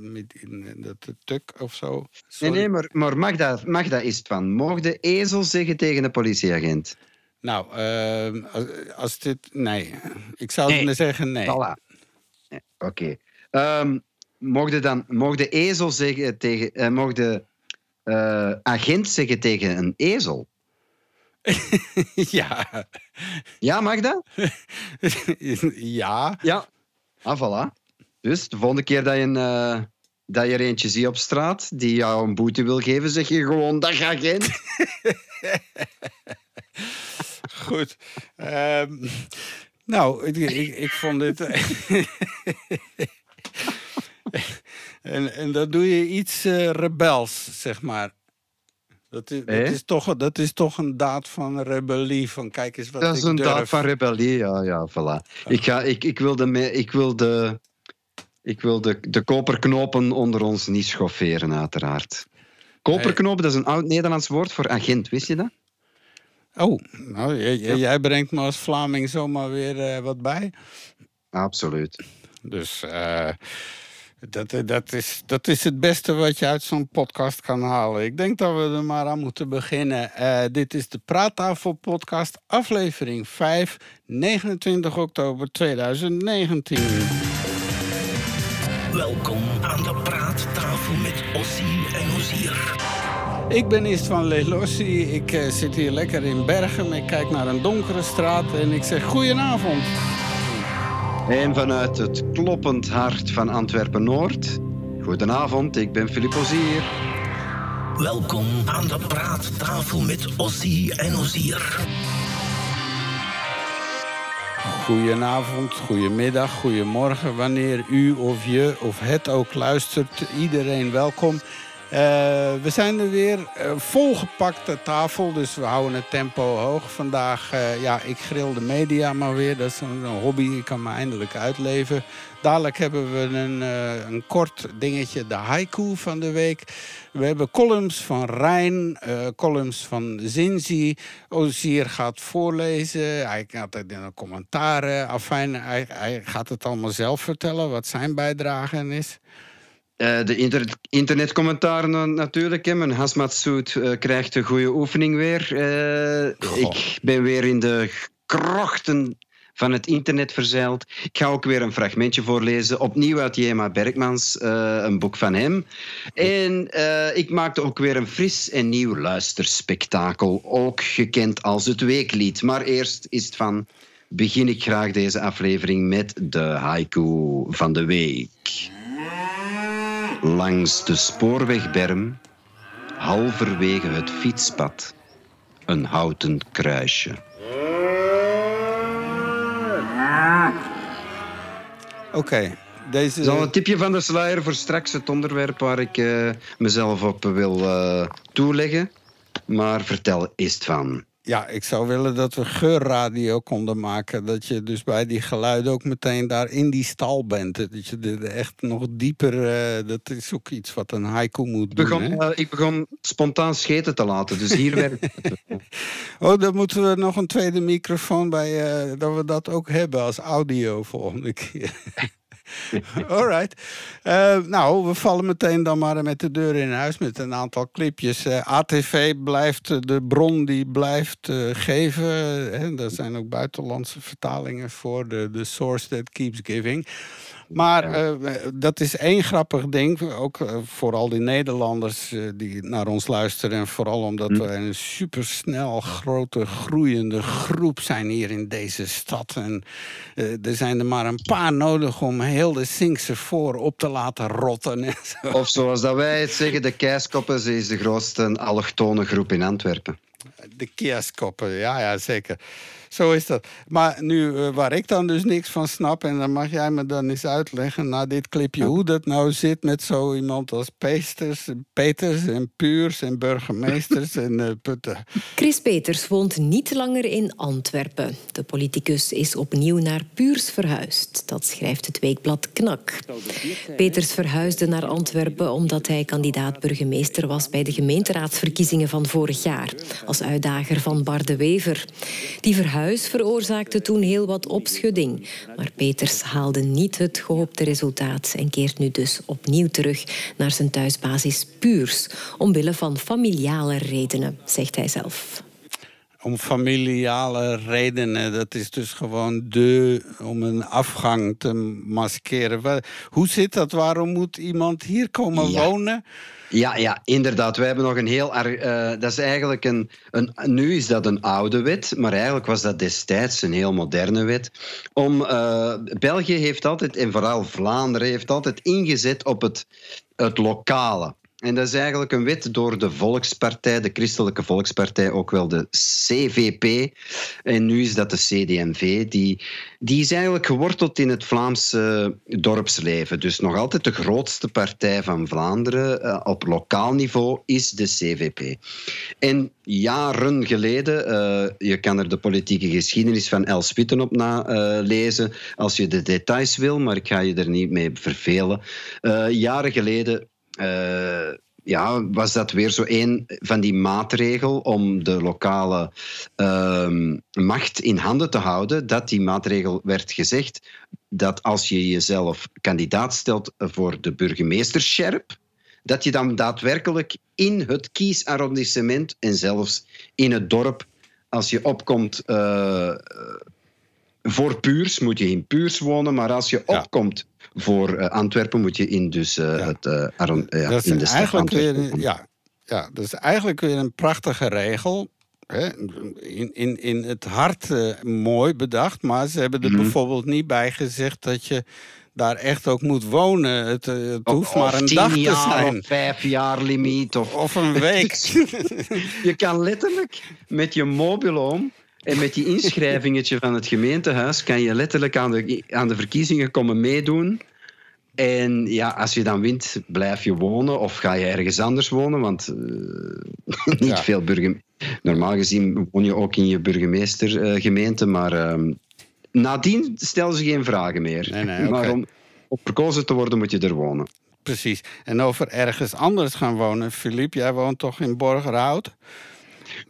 met in, dat de tuk of zo. Nee, Sorry. nee, maar, maar Magda, Magda is het van. Mocht de ezel zeggen tegen een politieagent? Nou, ehm, als, als dit... Nee, ik zou Nee. zeggen nee. Voilà. Nee, Oké. Ehm, mocht de dan, mocht de ezel zeggen tegen... eh, mocht de eh, agent zeggen tegen een ezel? ja. Ja, mag dat? ja. Ja. Ah, voilà. Dus de volgende keer dat je, een, eh, dat je er eentje ziet op straat die jou een boete wil geven, zeg je gewoon dag agent. Goed. Ehm, nou, ik, ik, ik vond dit. en, en dan doe je iets eh, rebels, zeg maar. Dat is, dat, Eh? is toch, dat is toch een daad van rebellie. Van kijk eens wat dat is ik een durf. daad van rebellie. Ja, ja, voilà. Ik, ga, ik, ik wil, de, ik wil, de, ik wil de, de koperknopen onder ons niet schofferen, uiteraard. Koperknopen, dat is een oud Nederlands woord voor agent, wist je dat? Oh, nou, jij, brengt me als Vlaming zomaar weer eh, wat bij. Absoluut. Dus eh, dat, dat, is, dat is het beste wat je uit zo'n podcast kan halen. Ik denk dat we er maar aan moeten beginnen. Eh, dit is de Praattafel podcast, aflevering 5, 29 oktober 2019. Welkom aan de praattafel met Ossie en Ozier. Ik ben Ist van Lelossi. Ik eh, zit hier lekker in Bergen. Ik kijk naar een donkere straat en ik zeg goedenavond. En vanuit het kloppend hart van Antwerpen-Noord. Goedenavond, ik ben Filip Ozier. Welkom aan de praattafel met Ossie en Ozier. Goedenavond, goedemiddag, goedemorgen. Wanneer u of je of het ook luistert, iedereen welkom. Eh, we zijn er weer, eh, volgepakte tafel, dus we houden het tempo hoog. Vandaag, eh, ja, ik grill de media maar weer, dat is een, hobby, ik kan me eindelijk uitleven. Dadelijk hebben we een, een kort dingetje, de haiku van de week. We hebben columns van Rijn, columns van Zinzi. Ozier gaat voorlezen, hij gaat het in de commentaren. Afijn, hij, hij gaat het allemaal zelf vertellen, wat zijn bijdrage is. Eh, de internet, internetcommentaren na- natuurlijk. Hè. Mijn hazmatsuit eh krijgt een goede oefening weer. Eh, ik ben weer in de krochten van het internet verzeild. Ik ga ook weer een fragmentje voorlezen. Opnieuw uit Jema Bergmans, een boek van hem. En ik maakte ook weer een fris en nieuw luisterspektakel. Ook gekend als het weeklied. Maar eerst is het van... Begin ik graag deze aflevering met de haiku van de week. Langs de spoorwegberm, halverwege het fietspad, een houten kruisje. Oké, deze... Dat is al een tipje van de sluier voor straks het onderwerp waar ik eh, mezelf op wil eh, toeleggen. Maar vertel eens van. Ja, ik zou willen dat we geurradio konden maken. Dat je dus bij die geluiden ook meteen daar in die stal bent. Dat je er echt nog dieper... eh, dat is ook iets wat een haiku moet Ik doen. begon, eh, ik begon spontaan scheten te laten, dus hier werkt het. Oh, dan moeten we nog een tweede microfoon bij... eh, dat we dat ook hebben als audio volgende keer. Alright. Eh, nou, we vallen meteen dan maar met de deur in huis met een aantal clipjes. Eh, ATV blijft eh, de bron die blijft geven. Hè. Er zijn ook buitenlandse vertalingen voor. De, de source that keeps giving. Maar eh, dat is één grappig ding. Ook eh, voor al die Nederlanders eh, die naar ons luisteren. En vooral omdat we een supersnel grote groeiende groep zijn hier in deze stad. En er zijn er maar een paar nodig om heel de Sinkse voor op te laten rotten. En zo. Of zoals dat wij het zeggen, de Keiskoppen is de grootste allochtone groep in Antwerpen. De kiaskoppen, ja, ja, zeker. Zo is dat. Maar nu, eh, waar ik dan dus niks van snap... en dan mag jij me dan eens uitleggen na dit clipje... hoe dat nou zit met zo iemand als Peesters, Peters en Puurs en burgemeesters en eh, putten. Chris Peters woont niet langer in Antwerpen. De politicus is opnieuw naar Puurs verhuisd. Dat schrijft het weekblad Knak. Peters verhuisde naar Antwerpen omdat hij kandidaat burgemeester was bij de gemeenteraadsverkiezingen van vorig jaar. Als uitdager van Bar de Wever. Die verhuisde Verhuis veroorzaakte toen heel wat opschudding. Maar Peters haalde niet het gehoopte resultaat en keert nu dus opnieuw terug naar zijn thuisbasis Puurs, omwille van familiale redenen, zegt hij zelf om familiale redenen. Dat is dus gewoon de om een afgang te maskeren. Hoe zit dat? Waarom moet iemand hier komen wonen? Ja, ja, inderdaad. We hebben nog een heel. Uh, dat is eigenlijk een, een. Nu is dat een oude wet, maar eigenlijk was dat destijds een heel moderne wet. Om, uh, België heeft altijd, en vooral Vlaanderen, heeft altijd ingezet op het, het lokale. En dat is eigenlijk een wet door de Volkspartij, de Christelijke Volkspartij, ook wel de CVP. En nu is dat de CDMV. Die, die is eigenlijk geworteld in het Vlaamse dorpsleven. Dus nog altijd de grootste partij van Vlaanderen uh, op lokaal niveau is de CVP. En jaren geleden, uh, je kan er de politieke geschiedenis van Els Witten op nalezen uh, als je de details wil, maar ik ga je er niet mee vervelen. jaren geleden uh, ja, was dat weer zo een van die maatregelen om de lokale uh, macht in handen te houden. Dat die maatregel werd gezegd dat als je jezelf kandidaat stelt voor de burgemeesterscherp, dat je dan daadwerkelijk in het kiesarrondissement en zelfs in het dorp, als je opkomt uh, voor Puurs, moet je in Puurs wonen, maar als je opkomt voor uh, Antwerpen moet je in dus ja. het uh, ja, dat is in de eigenlijk weer, ja, ja, dat is eigenlijk weer een prachtige regel. Hè? In, in, in het hart mooi bedacht, maar ze hebben er mm -hmm. bijvoorbeeld niet bij gezegd dat je daar echt ook moet wonen. Het, het hoeft maar een dag te zijn. Of vijf jaar limiet. Of, of een week. je kan letterlijk met je mobiloom en met die inschrijvingetje van het gemeentehuis kan je letterlijk aan de, aan de verkiezingen komen meedoen. En ja, als je dan wint, blijf je wonen of ga je ergens anders wonen. Want uh, niet ja. veel burgemeester. Normaal gezien woon je ook in je burgemeestergemeente. Uh, maar uh, nadien stellen ze geen vragen meer. Nee, nee, okay. Maar om op verkozen te worden, moet je er wonen. Precies. En over ergens anders gaan wonen. Philippe, jij woont toch in Borgerhout?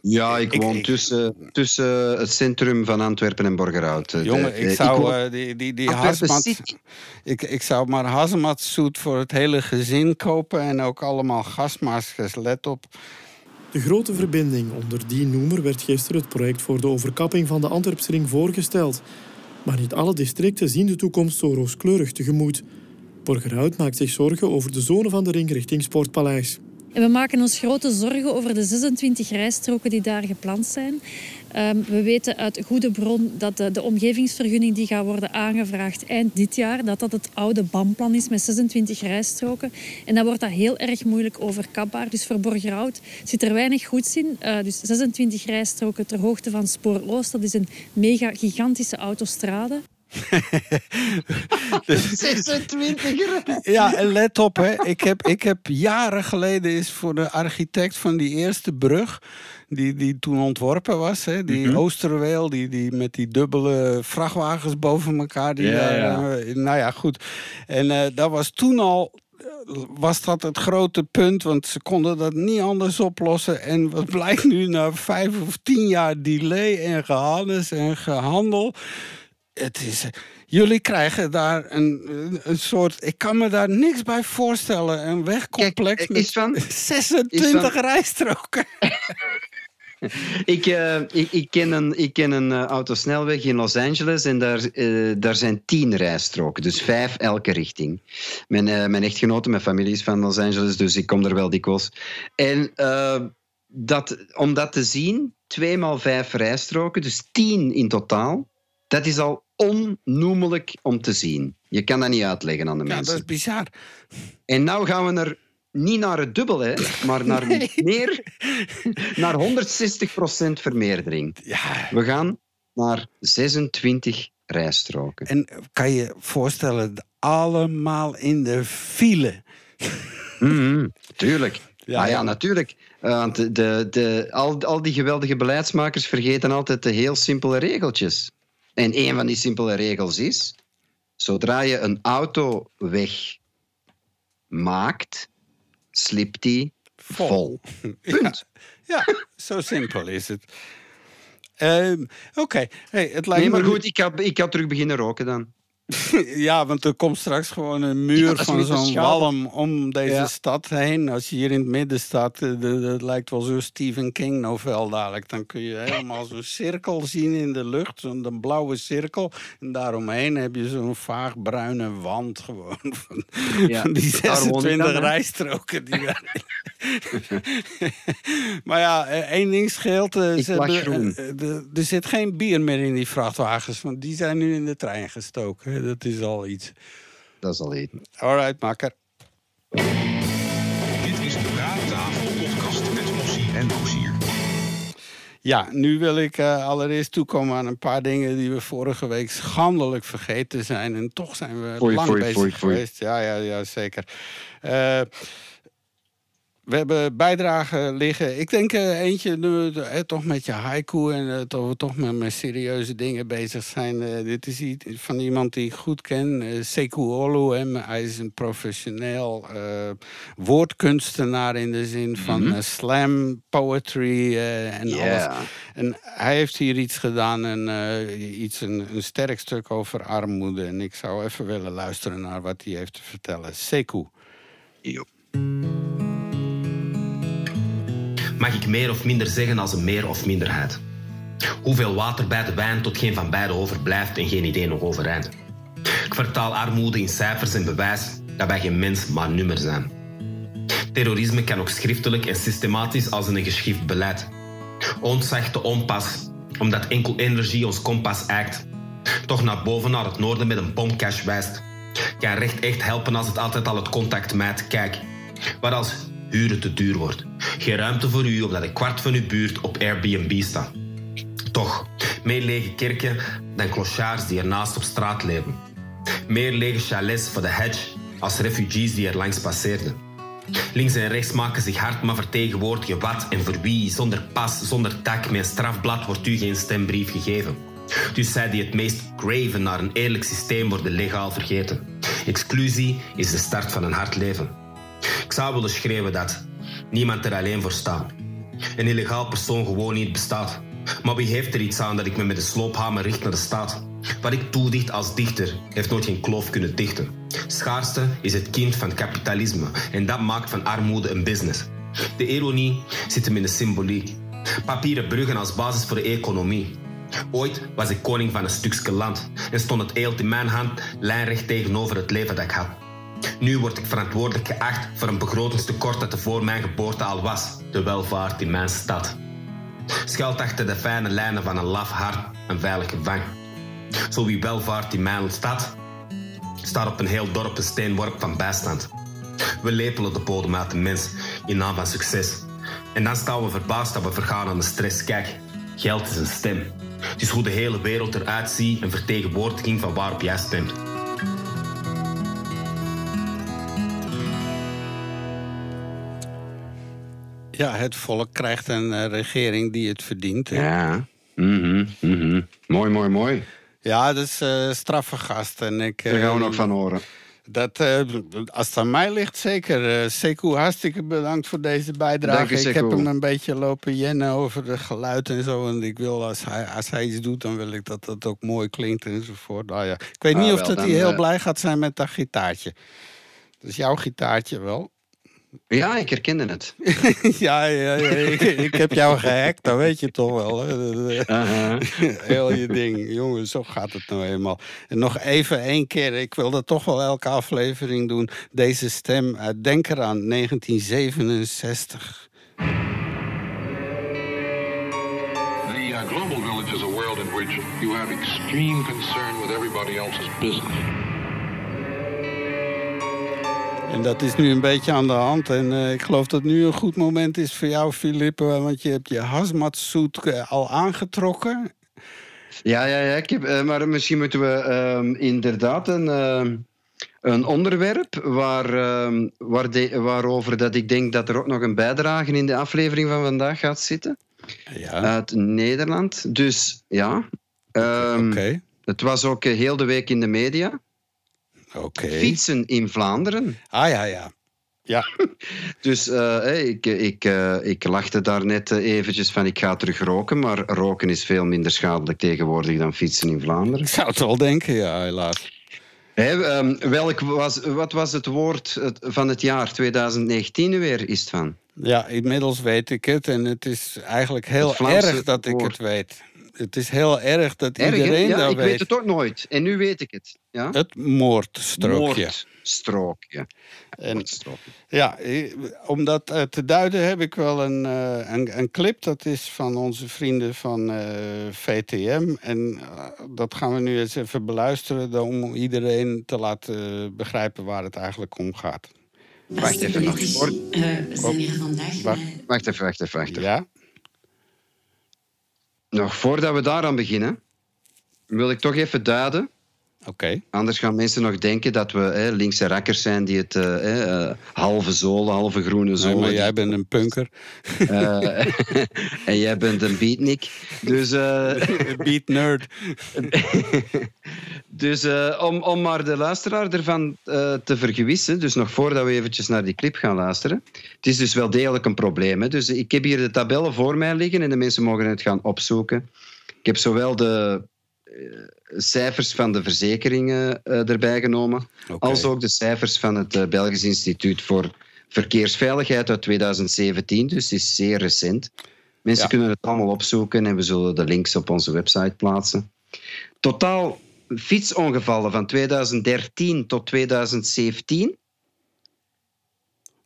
Ja, ik woon ik, tussen, tussen het centrum van Antwerpen en Borgerhout. Jongen, ik zou ik uh, die, die, die hazmat, ik, ik zou maar hazmatsuit voor het hele gezin kopen en ook allemaal gasmaskers. Let op. De grote verbinding onder die noemer werd gisteren het project voor de overkapping van de Antwerpsring voorgesteld. Maar niet alle districten zien de toekomst zo rooskleurig tegemoet. Borgerhout maakt zich zorgen over de zone van de ring richting Sportpaleis. En we maken ons grote zorgen over de 26 rijstroken die daar gepland zijn. Um, we weten uit goede bron dat de, de, omgevingsvergunning die gaat worden aangevraagd eind dit jaar, dat dat het oude BAM-plan is met 26 rijstroken. En dan wordt dat heel erg moeilijk overkapbaar. Dus voor Borgerhout zit er weinig goeds in. Uh, dus 26 rijstroken ter hoogte van Spoor dat is een mega gigantische autostrade. dus, 26 Ja, en let op, hè. Ik, heb, ik heb jaren geleden is voor de architect van die eerste brug, die, die toen ontworpen was, hè, die mm -hmm. Oosterweel, die, die met die dubbele vrachtwagens boven elkaar. Die, ja, ja. Uh, nou ja, goed. En uh, dat was toen al was dat het grote punt, want ze konden dat niet anders oplossen. En wat blijkt nu na vijf of tien jaar delay en gehannes en gehandel het is, jullie krijgen daar een, een soort. Ik kan me daar niks bij voorstellen. Een wegcomplex Kijk, met van, 26 van, rijstroken. ik, uh, ik, ik, ken een, ik ken een uh, autosnelweg in Los Angeles en daar, uh, daar zijn tien rijstroken, dus vijf elke richting. Mijn, mijn echtgenote, mijn familie is van Los Angeles, dus ik kom er wel dikwijls. En dat, om dat te zien, twee maal vijf rijstroken, dus tien in totaal, dat is al onnoemelijk om te zien. Je kan dat niet uitleggen aan de ja, mensen. dat is bizar. En nou gaan we er niet naar het dubbele, maar naar nee. meer, naar 160% vermeerdering. Ja. We gaan naar 26 rijstroken. En kan je voorstellen, allemaal in de file. Mm -hmm, tuurlijk. Ja, ah, ja, natuurlijk. Want de, de, de, al, al die geweldige beleidsmakers vergeten altijd de heel simpele regeltjes. En een van die simpele regels is: zodra je een autoweg maakt, slipt die vol. Punt. Ja, ja, zo simpel is het. Ehm, Oké, hey, het lijkt Nee, maar me goed, ik ga, ik ga terug beginnen roken dan. Ja, want er komt straks gewoon een muur van zo'n walm om deze Ja. stad heen. Als je hier in het midden staat, eh, dat lijkt wel zo'n Stephen King novel dadelijk. Dan kun je helemaal zo'n cirkel zien in de lucht, zo'n blauwe cirkel. En daaromheen heb je zo'n vaag bruine wand gewoon. Van, Ja, van die daar woon ik 26 dan, rijstroken. Die maar ja, eh, één ding scheelt. eh, er zit geen bier meer in die vrachtwagens, want die zijn nu in de trein gestoken. Dat is al iets. Dat is al eten. Alright, makker. Dit is de Praattafel podcast met Ossie en Osier. Ja, nu wil ik eh, allereerst toekomen aan een paar dingen die we vorige week schandelijk vergeten zijn. En toch zijn we Foei, lang foei, bezig foei, foei. geweest. Ja, ja, ja, zeker. Eh, we hebben bijdragen liggen. Ik denk eh, eentje, nu eh, toch met je haiku en eh, dat we toch met, met serieuze dingen bezig zijn. Dit is iets van iemand die ik goed ken, Sekou Olu. Hem. Hij is een professioneel woordkunstenaar in de zin van eh, slam poetry en alles. En hij heeft hier iets gedaan, en, eh, iets, een, een sterk stuk over armoede. En ik zou even willen luisteren naar wat hij heeft te vertellen. Sekou. Mag ik meer of minder zeggen als een meer of minderheid? Hoeveel water bij de wijn tot geen van beiden overblijft en geen idee nog overeind. Ik vertaal armoede in cijfers en bewijs dat wij geen mens maar nummer zijn. Terrorisme kan ook schriftelijk en systematisch als een geschift beleid. Ontzag te onpas, omdat enkel energie ons kompas eikt. Toch naar boven naar het noorden met een bomcash wijst. Kan recht echt helpen als het altijd al het contact mijt. Kijk, waar als huren te duur wordt. Geen ruimte voor u omdat een kwart van uw buurt op Airbnb staat. Toch, meer lege kerken dan clochards die ernaast op straat leven. Meer lege chalets voor de hedge als refugees die er langs passeerden. Links en rechts maken zich hard, maar vertegenwoordigen wat en voor wie. Zonder pas, zonder tak, met een strafblad wordt u geen stembrief gegeven. Dus zij die het meest graven naar een eerlijk systeem worden legaal vergeten. Exclusie is de start van een hard leven. Ik zou willen schreeuwen dat niemand er alleen voor staat. Een illegaal persoon gewoon niet bestaat. Maar wie heeft er iets aan dat ik me met de sloophamer richt naar de staat? Wat ik toedicht als dichter heeft nooit geen kloof kunnen dichten. Schaarste is het kind van kapitalisme en dat maakt van armoede een business. De ironie zit hem in de symboliek. Papieren bruggen als basis voor de economie. Ooit was ik koning van een stukje land en stond het eelt in mijn hand lijnrecht tegenover het leven dat ik had. Nu word ik verantwoordelijk geacht voor een begrotingstekort dat er voor mijn geboorte al was. De welvaart in mijn stad. Schuilt achter de fijne lijnen van een laf hart een veilige vang. Zo wie welvaart in mijn stad staat op een heel dorp een steenworp van bijstand. We lepelen de bodem uit de mens in naam van succes. En dan staan we verbaasd dat we vergaan aan de stress. Kijk, geld is een stem. Het is hoe de hele wereld eruit ziet, een vertegenwoordiging van waarop jij stemt. Ja, het volk krijgt een eh, regering die het verdient. hè. Ja. Mhm, mhm. Mooi, mooi, mooi. Ja, dat is eh straffe gast. En ik, Daar gaan we eh, nog van horen. Dat, eh, als het aan mij ligt, zeker. Eh Sekou, hartstikke bedankt voor deze bijdrage. Je, ik heb hem een beetje lopen jennen over de geluid en zo. En ik wil, als hij, als hij iets doet, dan wil ik dat dat ook mooi klinkt enzovoort. Nou ja. Ik weet Ah, niet of wel, dat hij heel eh, blij gaat zijn met dat gitaartje. Dat is jouw gitaartje wel. Ja, ik herkende het. ja, ja, ja ik, ik heb jou gehackt, dat weet je toch wel. Hè? Heel je ding. Jongens, zo gaat het nou eenmaal. En nog even één keer, ik wil dat toch wel elke aflevering doen. Deze stem, eh, denk eraan, 1967. The uh, global village is a world in which you have extreme concern with everybody else's business. En dat is nu een beetje aan de hand. En eh, ik geloof dat nu een goed moment is voor jou, Filip. eh, Want je hebt je hazmatsuit eh, al aangetrokken. Ja, ja, ja. Ik heb, eh, maar misschien moeten we ehm, inderdaad een, een onderwerp waar, ehm, waar de- waarover dat ik denk dat er ook nog een bijdrage in de aflevering van vandaag gaat zitten. Ja, Uit Nederland. Dus ja. ehm, oké. Het was ook heel de week in de media. Fietsen in Vlaanderen. Ah ja, ja. Ja. Dus uh, ik, ik, uh, ik lachte daar net eventjes van ik ga terug roken, maar roken is veel minder schadelijk tegenwoordig dan fietsen in Vlaanderen. Ik zou het wel denken, ja, helaas. Hey, um, welk was, wat was het woord van het jaar 2019 weer, is het van? Ja, inmiddels weet ik het en het is eigenlijk heel erg dat ik het weet. Het is heel erg dat erg, iedereen ja, dat ik weet. weet het ook nooit. En nu weet ik het. Ja? Het moordstrookje. Moordstrookje. En, ja, om dat uh, te duiden heb ik wel een, uh, een, een, clip. Dat is van onze vrienden van uh, VTM. En dat gaan we nu eens even beluisteren... om iedereen te laten begrijpen waar het eigenlijk om gaat. Wacht even nog. we zijn hier vandaag... Wacht, wacht even, wacht even. Wacht even. Ja? Nog voordat we daaraan beginnen, wil ik toch even duiden. Anders gaan mensen nog denken dat we hè, linkse rakkers zijn die het uh, halve zolen, halve groene zolen. Nee, maar jij bent een punker. Uh, en jij bent een beatnik. Dus, Beat nerd. dus om, om maar de luisteraar ervan te vergewissen, dus nog voordat we eventjes naar die clip gaan luisteren. Het is dus wel degelijk een probleem. Hè? Dus ik heb hier de tabellen voor mij liggen en de mensen mogen het gaan opzoeken. Ik heb zowel de cijfers van de verzekeringen uh, erbij genomen, okay. als ook de cijfers van het uh, Belgisch Instituut voor Verkeersveiligheid uit 2017, dus is zeer recent. Mensen ja. kunnen het allemaal opzoeken en we zullen de links op onze website plaatsen. Totaal fietsongevallen van 2013 tot 2017.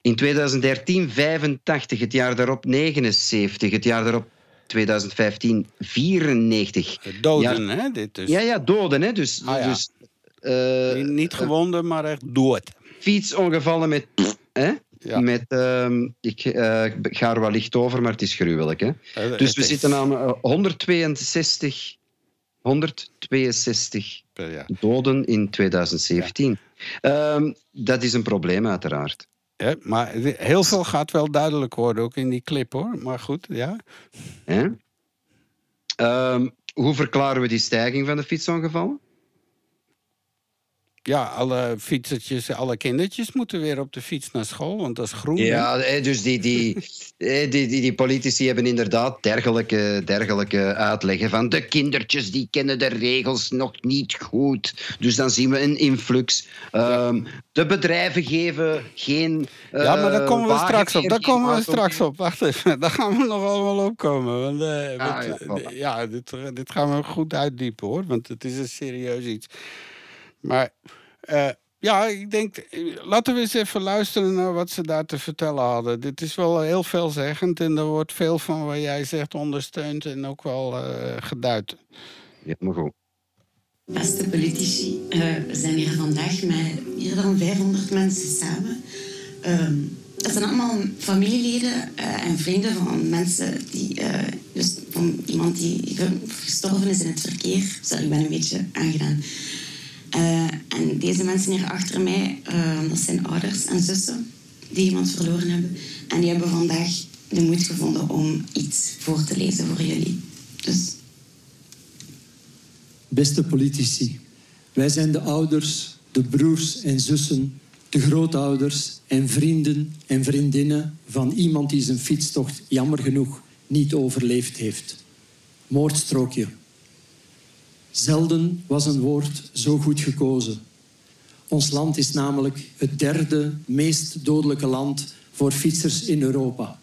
In 2013 85, het jaar daarop 79, het jaar daarop 2015 94. Doden, ja, hè? Dit dus. Ja, ja, doden. Hè? Dus, ah, ja. dus, uh, Niet gewonden, maar echt dood. Fietsongevallen met... Hè? Ja. Met, uh, ik uh, ga er wel licht over, maar het is gruwelijk. Hè? dus we is... zitten aan 162, 162 ja. doden in 2017. Ja. Um, dat is een probleem, uiteraard. Ja, maar heel veel gaat wel duidelijk worden, ook in die clip hoor. Maar goed, ja. Um, hoe verklaren we die stijging van de fietsongevallen? Ja, alle fietsertjes, alle kindertjes moeten weer op de fiets naar school, want dat is groen. Ja, dus die, die, die, die, die politici hebben inderdaad dergelijke, dergelijke uitleggen van de kindertjes die kennen de regels nog niet goed. Dus dan zien we een influx. Um, de bedrijven geven geen. Uh, ja, maar daar komen we straks op. Daar komen we straks op. Wacht even, daar gaan we nog allemaal opkomen. Want, uh, ah, ja, voilà. ja dit, dit gaan we goed uitdiepen hoor, want het is een serieus iets. Maar uh, ja, ik denk, laten we eens even luisteren naar wat ze daar te vertellen hadden. Dit is wel heel veelzeggend en er wordt veel van wat jij zegt ondersteund en ook wel uh, geduid. Ja, maar goed. Beste politici, uh, we zijn hier vandaag met meer dan 500 mensen samen. Um, dat zijn allemaal familieleden en vrienden van mensen die, dus van iemand die gestorven is in het verkeer. Sorry, ik ben een beetje aangedaan. Uh, en deze mensen hier achter mij, uh, dat zijn ouders en zussen die iemand verloren hebben. En die hebben vandaag de moed gevonden om iets voor te lezen voor jullie. Dus. Beste politici, wij zijn de ouders, de broers en zussen, de grootouders en vrienden en vriendinnen van iemand die zijn fietstocht jammer genoeg niet overleefd heeft. Moordstrookje. Zelden was een woord zo goed gekozen. Ons land is namelijk het derde meest dodelijke land voor fietsers in Europa.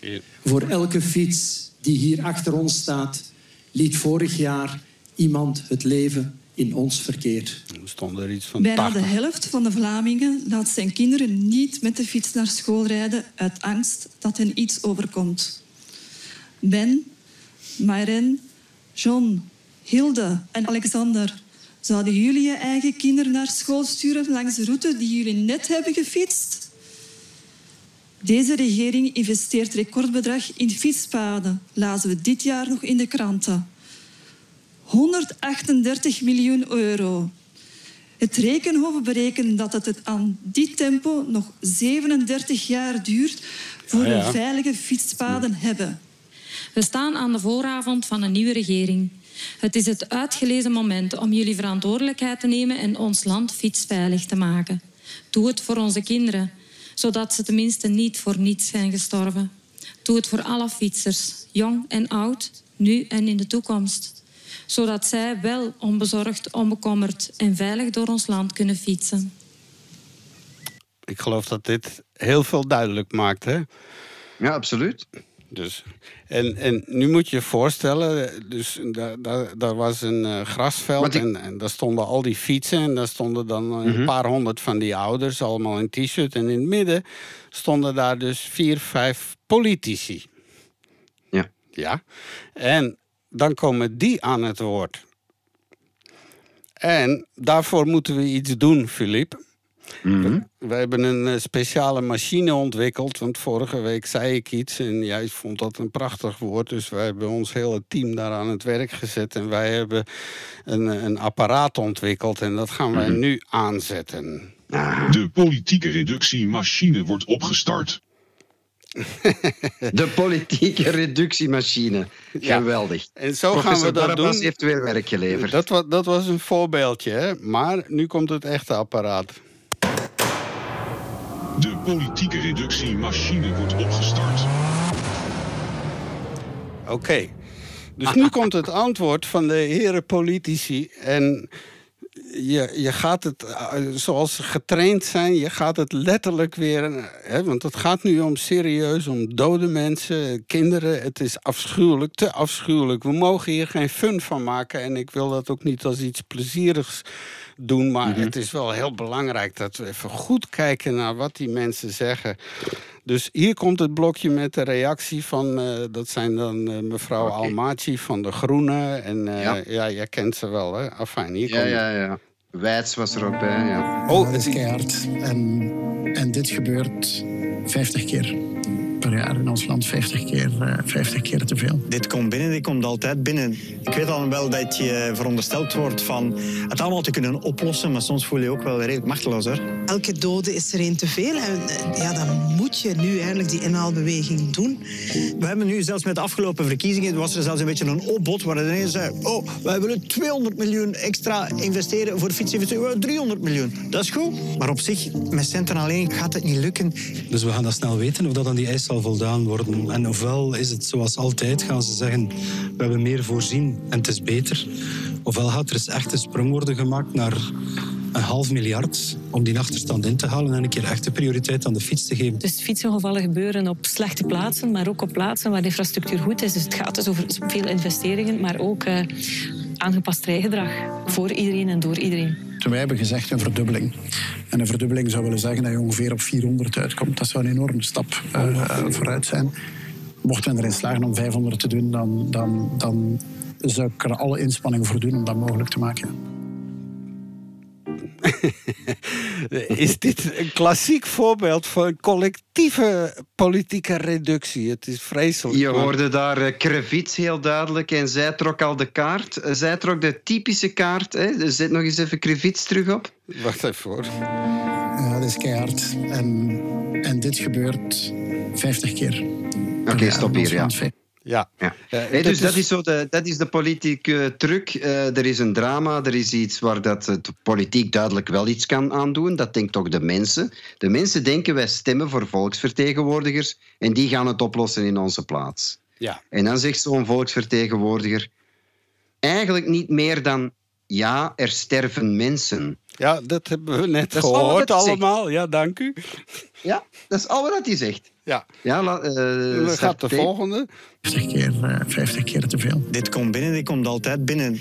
Ja. Voor elke fiets die hier achter ons staat, liet vorig jaar iemand het leven in ons verkeer. Er stond er iets van Bijna 80. de helft van de Vlamingen laat zijn kinderen niet met de fiets naar school rijden uit angst dat hen iets overkomt. Ben, Myren, John, Hilde en Alexander, zouden jullie je eigen kinderen naar school sturen langs de route die jullie net hebben gefietst? Deze regering investeert recordbedrag in fietspaden, lazen we dit jaar nog in de kranten. 138 miljoen euro. Het Rekenhof berekent dat het aan dit tempo nog 37 jaar duurt voor Ja, ja. we veilige fietspaden hebben. We staan aan de vooravond van een nieuwe regering. Het is het uitgelezen moment om jullie verantwoordelijkheid te nemen en ons land fietsveilig te maken. Doe het voor onze kinderen. zodat ze tenminste niet voor niets zijn gestorven. Doe het voor alle fietsers, jong en oud, nu en in de toekomst. Zodat zij wel onbezorgd, onbekommerd en veilig door ons land kunnen fietsen. Ik geloof dat dit heel veel duidelijk maakt, hè? Ja, absoluut. Dus, en, en nu moet je je voorstellen, dus daar, daar, daar was een uh, grasveld en, en daar stonden al die fietsen en daar stonden dan een mm -hmm. paar honderd van die ouders, allemaal in t-shirt. En in het midden stonden daar dus vier, vijf politici. Ja. Ja. En dan komen die aan het woord. En daarvoor moeten we iets doen, Filip. Mm -hmm. we, we, hebben een uh, speciale machine ontwikkeld. Want vorige week zei ik iets en jij vond dat een prachtig woord. Dus wij hebben ons hele team daar aan het werk gezet. En wij hebben een, een apparaat ontwikkeld. En dat gaan wij mm -hmm. nu aanzetten. De politieke reductiemachine wordt opgestart. De politieke reductiemachine. Geweldig. Ja. En zo Professor gaan we dat doen. heeft weer werk geleverd. Dat was, dat was een voorbeeldje, hè? maar nu komt het echte apparaat. De politieke reductiemachine wordt opgestart. Oké. Dus nu komt het antwoord van de heren politici. En je, je gaat het, zoals ze getraind zijn, je gaat het letterlijk weer... Hè, want het gaat nu om serieus, om dode mensen, kinderen. Het is afschuwelijk, te afschuwelijk. We mogen hier geen fun van maken. En ik wil dat ook niet als iets plezierigs doen. Maar mm -hmm. het is wel heel belangrijk dat we even goed kijken naar wat die mensen zeggen. Dus hier komt het blokje met de reactie van, uh, dat zijn dan uh, mevrouw okay. Almaci van de Groenen. En uh, ja. ja, jij kent ze wel, hè? Afijn, hier ja, komt ja, ja. Wijts was er ook bij, ja. Oh, het is keihard. En, en dit gebeurt 50 keer per jaar in ons land 50 keer, uh, 50 keer te veel. Dit komt binnen, dit komt altijd binnen. Ik weet al wel dat je verondersteld wordt van het allemaal te kunnen oplossen, maar soms voel je je ook wel redelijk machteloos. Hoor. Elke dode is er één te veel en ja, dan moet je nu eigenlijk die inhaalbeweging doen. We hebben nu zelfs met de afgelopen verkiezingen, was er zelfs een beetje een opbod waar iedereen zei, oh, wij willen 200 miljoen extra investeren voor fietsinvesteringen, 300 miljoen. Dat is goed, maar op zich, met centen alleen gaat het niet lukken. Dus we gaan dat snel weten of dat aan die eis zal voldaan worden. En ofwel is het zoals altijd, gaan ze zeggen, we hebben meer voorzien en het is beter. Ofwel gaat er eens echt een sprong worden gemaakt naar een half miljard om die achterstand in te halen en een keer echte prioriteit aan de fiets te geven. Dus fietsongevallen gebeuren op slechte plaatsen, maar ook op plaatsen waar de infrastructuur goed is. Dus het gaat dus over veel investeringen, maar ook uh, aangepast rijgedrag voor iedereen en door iedereen. Wij hebben gezegd een verdubbeling. En een verdubbeling zou willen zeggen dat je ongeveer op 400 uitkomt. Dat zou een enorme stap uh, vooruit zijn. Mochten we erin slagen om 500 te doen, dan, dan, dan zou ik er alle inspanningen voor doen om dat mogelijk te maken. is dit een klassiek voorbeeld van collectieve politieke reductie? Het is vreselijk. Je hoorde daar uh, Krevits heel duidelijk en zij trok al de kaart. Uh, zij trok de typische kaart. Hè. Zet nog eens even Krevits terug op. Wacht even hoor. Ja, dat is keihard. En, en dit gebeurt 50 keer. Oké, okay, stop hier, ja. Ja. ja. Uh, nee, dus dat is, zo de, dat is de politieke truc. Uh, er is een drama, er is iets waar dat de politiek duidelijk wel iets kan aandoen. Dat denkt toch de mensen. De mensen denken wij stemmen voor volksvertegenwoordigers en die gaan het oplossen in onze plaats. Ja. En dan zegt zo'n volksvertegenwoordiger eigenlijk niet meer dan ja, er sterven mensen. Ja, dat hebben we net dat gehoord allemaal. Zegt. Ja, dank u. Ja, dat is al wat hij zegt. Ja. ja la, uh, Dan gaat de volgende. 50 keer, uh, 50 keer te veel. Dit komt binnen, dit komt altijd binnen.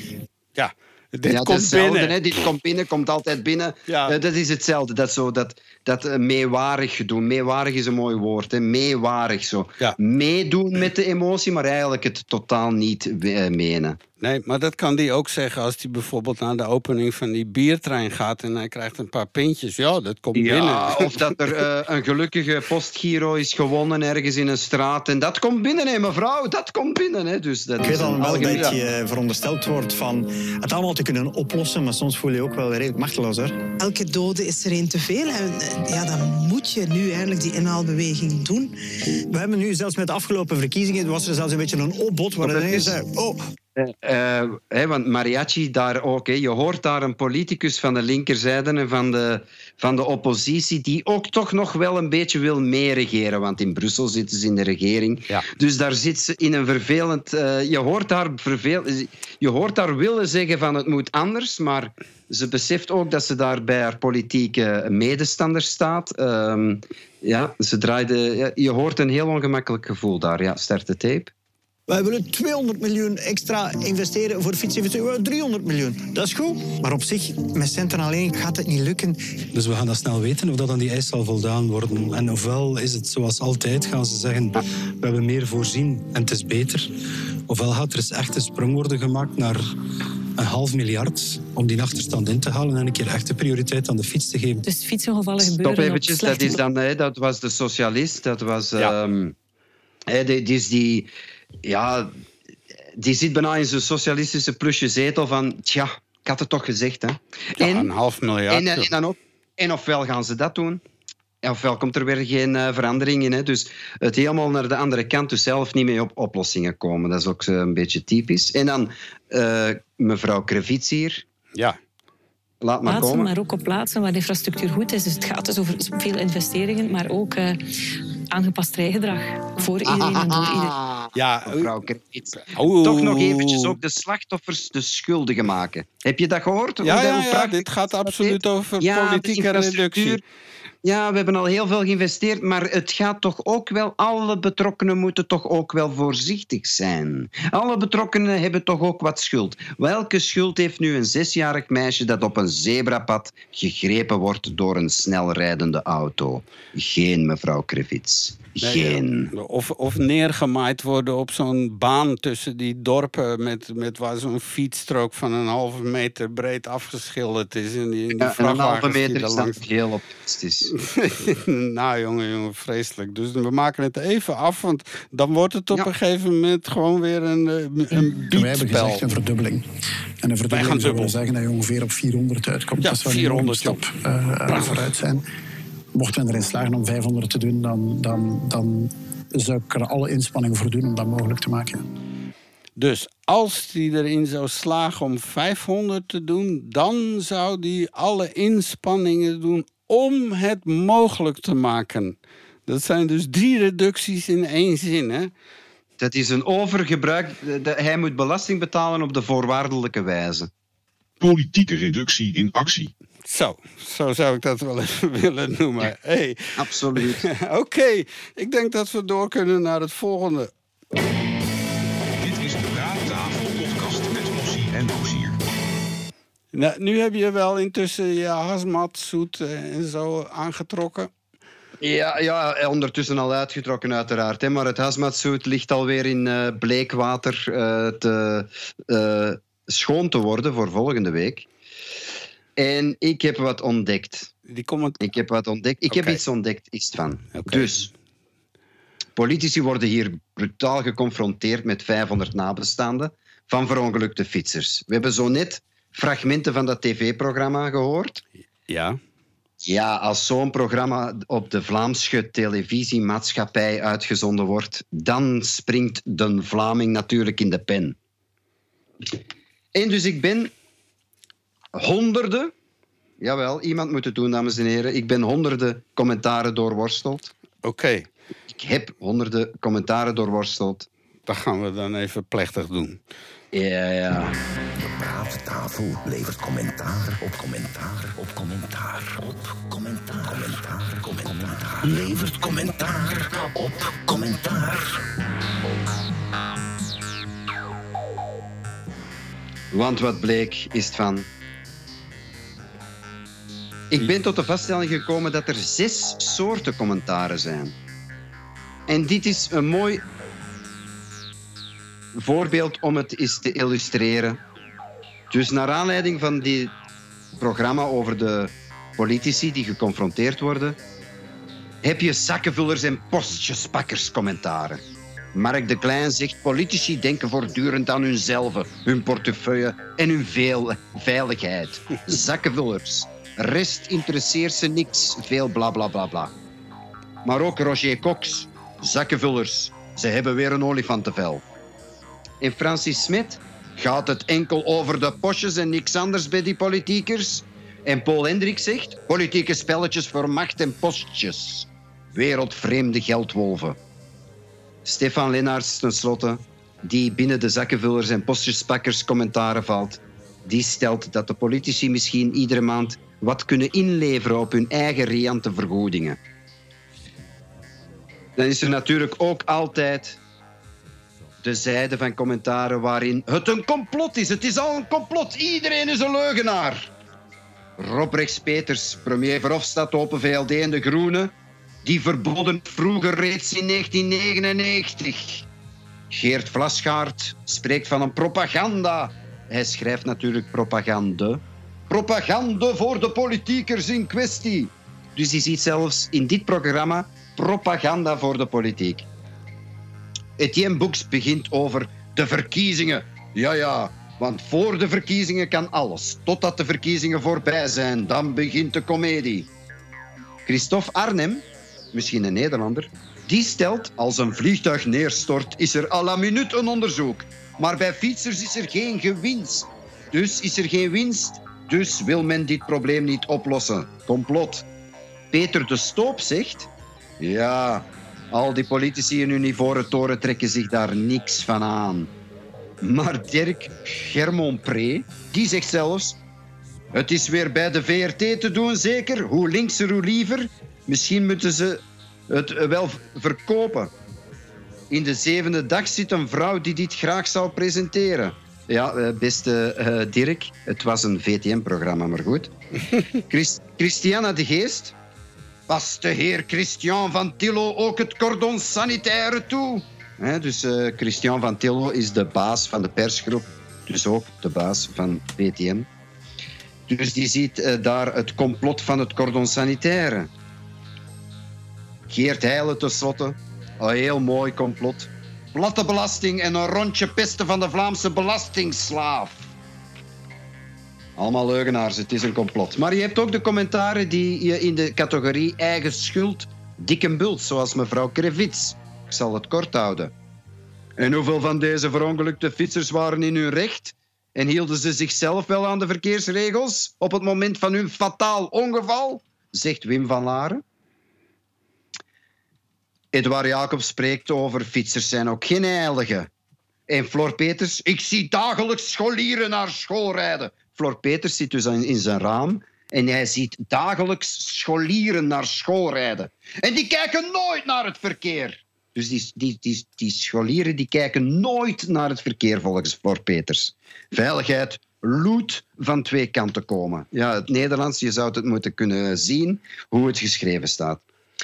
Ja, dit ja, komt binnen. Hè? Dit komt binnen, komt altijd binnen. Ja. Uh, dat is hetzelfde. Dat, zo, dat, dat uh, meewarig gedoe. Meewarig is een mooi woord. Hè? Meewarig zo. Ja. Meedoen met de emotie, maar eigenlijk het totaal niet uh, menen. Nee, maar dat kan die ook zeggen als hij bijvoorbeeld naar de opening van die biertrein gaat en hij krijgt een paar pintjes. Ja, dat komt ja, binnen. Of dat er uh, een gelukkige postgiro is gewonnen ergens in een straat en dat komt binnen, hè, mevrouw, dat komt binnen. Hè. Dus dat Ik weet al wel dat je ja. verondersteld wordt van het allemaal te kunnen oplossen, maar soms voel je je ook wel redelijk machteloos. Hoor. Elke dode is er één te veel en ja, dan moet je nu eigenlijk die inhaalbeweging doen. We hebben nu zelfs met de afgelopen verkiezingen, was er zelfs een beetje een opbod waar iedereen zei, oh, Eh, eh, want mariachi daar ook. Hè. Je hoort daar een politicus van de linkerzijde en van de, van de oppositie die ook toch nog wel een beetje wil meeregeren. Want in Brussel zitten ze in de regering. Dus daar zit ze in een vervelend... eh, je, hoort daar verveel, je hoort daar willen zeggen van het moet anders, maar ze beseft ook dat ze daar bij haar politieke medestander staat. Ehm, ja, ze draaide, ja, je hoort een heel ongemakkelijk gevoel daar. Ja, start de tape. Wij willen 200 miljoen extra investeren voor fietsinvesteringen. 300 miljoen. Dat is goed. Maar op zich, met centen alleen gaat het niet lukken. Dus we gaan dat snel weten of dat aan die eis zal voldaan worden. En ofwel is het zoals altijd, gaan ze zeggen, we hebben meer voorzien en het is beter. Ofwel gaat er eens echt een sprong worden gemaakt naar een half miljard om die achterstand in te halen en een keer echt de prioriteit aan de fiets te geven. Dus fietsengevallen Stop gebeuren op eventjes, dat, is dan, hè, dat was de socialist, dat was... ehm, hè, die, die, is die, ja, die zit bijna in zijn socialistische plusje zetel van... Tja, ik had het toch gezegd, hè. Ja, een half miljard. En, en, dan ook, en ofwel gaan ze dat doen, ofwel komt er weer geen eh, verandering in. Hè. Dus het helemaal naar de andere kant, dus zelf niet mee op oplossingen komen. Dat is ook zo een beetje typisch. En dan eh, mevrouw Krevits hier. Ja. Laat maar plaatsen, komen. maar ook op plaatsen waar de infrastructuur goed is. Dus het gaat dus over veel investeringen, maar ook eh, aangepast rijgedrag. Voor iedereen en door iedereen. Ja, mevrouw. Oeh. Toch nog eventjes ook de slachtoffers de schuldigen maken. Heb je dat gehoord? Ja, ja, ja, dit gaat absoluut over politieke reductie. Ja, we hebben al heel veel geïnvesteerd, maar het gaat toch ook wel... Alle betrokkenen moeten toch ook wel voorzichtig zijn. Alle betrokkenen hebben toch ook wat schuld. Welke schuld heeft nu een zesjarig meisje dat op een zebrapad gegrepen wordt door een snelrijdende auto? Geen, mevrouw Krevits. Geen. Nee, of, of neergemaaid worden op zo'n baan tussen die dorpen... Met, met waar zo'n fietsstrook van een halve meter breed afgeschilderd is. En die, die Ja, en een halve die meter er is langs... heel optimistisch. nou, jongen, jongen, vreselijk. Dus we maken het even af, want dan wordt het op een gegeven moment gewoon weer een, eh, een Wij hebben beatspel. gezegd een verdubbeling. En een gaan verdubbeling zou willen zeggen dat je ongeveer op 400 uitkomt. Ja, dat zou 400, een stap eh, eh, vooruit zijn. Mochten we erin slagen om 500 te doen, dan, dan, dan zou ik er alle inspanningen voor doen om dat mogelijk te maken. Dus als die erin zou slagen om 500 te doen, dan zou die alle inspanningen doen om het mogelijk te maken. Dat zijn dus drie reducties in één zin, hè? Dat is een overgebruik. Hij moet belasting betalen op de voorwaardelijke wijze. Politieke reductie in actie. Zo, zo zou ik dat wel even willen noemen. Hey. Absoluut. Oké, ik denk dat we door kunnen naar het volgende. Nou, nu heb je wel intussen je hazmatsuit eh, en zo aangetrokken. Ja, ja, ondertussen al uitgetrokken uiteraard. Hè, maar het hazmatsuit ligt alweer in eh, bleekwater eh, te, eh, schoon te worden voor volgende week. En ik heb wat ontdekt. Die comment... Ik heb wat ontdekt. Ik heb iets ontdekt, is het van. Dus, politici worden hier brutaal geconfronteerd met 500 nabestaanden van verongelukte fietsers. We hebben zo net fragmenten van dat tv-programma gehoord. Ja. Ja, als zo'n programma op de Vlaamsche televisiemaatschappij uitgezonden wordt, dan springt de Vlaming natuurlijk in de pen. En dus ik ben honderden, jawel, iemand moet het doen, dames en heren, ik ben honderden commentaren doorworsteld. Oké. Ik heb honderden commentaren doorworsteld. Dat gaan we dan even plechtig doen. Ja, ja. Levert commentaar op commentaar op commentaar op commentaar. Commentaar, commentaar. Levert commentaar op commentaar. Want wat bleek is van. Ik ben tot de vaststelling gekomen dat er zes soorten commentaren zijn. En dit is een mooi voorbeeld om het eens te illustreren. Dus naar aanleiding van dit programma over de politici die geconfronteerd worden, heb je zakkenvullers en postjespakkers commentaren. Mark de Klein zegt: politici denken voortdurend aan hunzelf, hun portefeuille en hun veel veiligheid. Zakkenvullers. Rest interesseert ze niks. Veel bla bla bla bla. Maar ook Roger Cox. Zakkenvullers. Ze hebben weer een olifantenvel. En Francis Smit Gaat het enkel over de postjes en niks anders bij die politiekers? En Paul Hendrik zegt: politieke spelletjes voor macht en postjes. Wereldvreemde geldwolven. Stefan Lennaerts tenslotte, die binnen de zakkenvullers en postjespakkers commentaren valt, die stelt dat de politici misschien iedere maand wat kunnen inleveren op hun eigen riante vergoedingen. Dan is er natuurlijk ook altijd de zijde van commentaren waarin het een complot is. Het is al een complot. Iedereen is een leugenaar. Rob Rechts-Peters, premier Verhofstadt, Open VLD en De Groenen, die verboden vroeger reeds in 1999. Geert Vlasgaard spreekt van een propaganda. Hij schrijft natuurlijk propagande. Propaganda voor de politiekers in kwestie. Dus hij ziet zelfs in dit programma propaganda voor de politiek. Etienne Boeks begint over de verkiezingen. Ja, ja, want voor de verkiezingen kan alles. Totdat de verkiezingen voorbij zijn, dan begint de komedie. Christophe Arnhem, misschien een Nederlander, die stelt als een vliegtuig neerstort, is er à la minuut een onderzoek. Maar bij fietsers is er geen gewinst. Dus is er geen winst. Dus wil men dit probleem niet oplossen. Complot. Peter de Stoop zegt... Ja, al die politici in hun ivoren toren trekken zich daar niks van aan. Maar Dirk Germonpré, die zegt zelfs... Het is weer bij de VRT te doen, zeker. Hoe linkser, hoe liever. Misschien moeten ze het wel verkopen. In de zevende dag zit een vrouw die dit graag zou presenteren. Ja, eh, beste eh, Dirk, het was een VTM-programma, maar goed. Christ Christiana de Geest. Past de heer Christian van Tillo ook het cordon sanitaire toe? Dus eh, Christian van Tillo is de baas van de persgroep, dus ook de baas van VTM. Dus die ziet eh, daar het complot van het cordon sanitaire. Geert Heijlen tenslotte, een heel mooi complot. Platte belasting en een rondje pesten van de Vlaamse belastingslaaf. Allemaal leugenaars, het is een complot. Maar je hebt ook de commentaren die je in de categorie eigen schuld dikke bult, zoals mevrouw Krevits. Ik zal het kort houden. En hoeveel van deze verongelukte fietsers waren in hun recht? En hielden ze zichzelf wel aan de verkeersregels op het moment van hun fataal ongeval? Zegt Wim van Laren. Edouard Jacobs spreekt over fietsers zijn ook geen heiligen. En Floor Peters, ik zie dagelijks scholieren naar school rijden. Floor Peters zit dus in zijn raam en hij ziet dagelijks scholieren naar school rijden. En die kijken nooit naar het verkeer. Dus die, die, die, die scholieren die kijken nooit naar het verkeer volgens Floor Peters. Veiligheid loet van twee kanten komen. Ja, het Nederlands, je zou het moeten kunnen zien hoe het geschreven staat.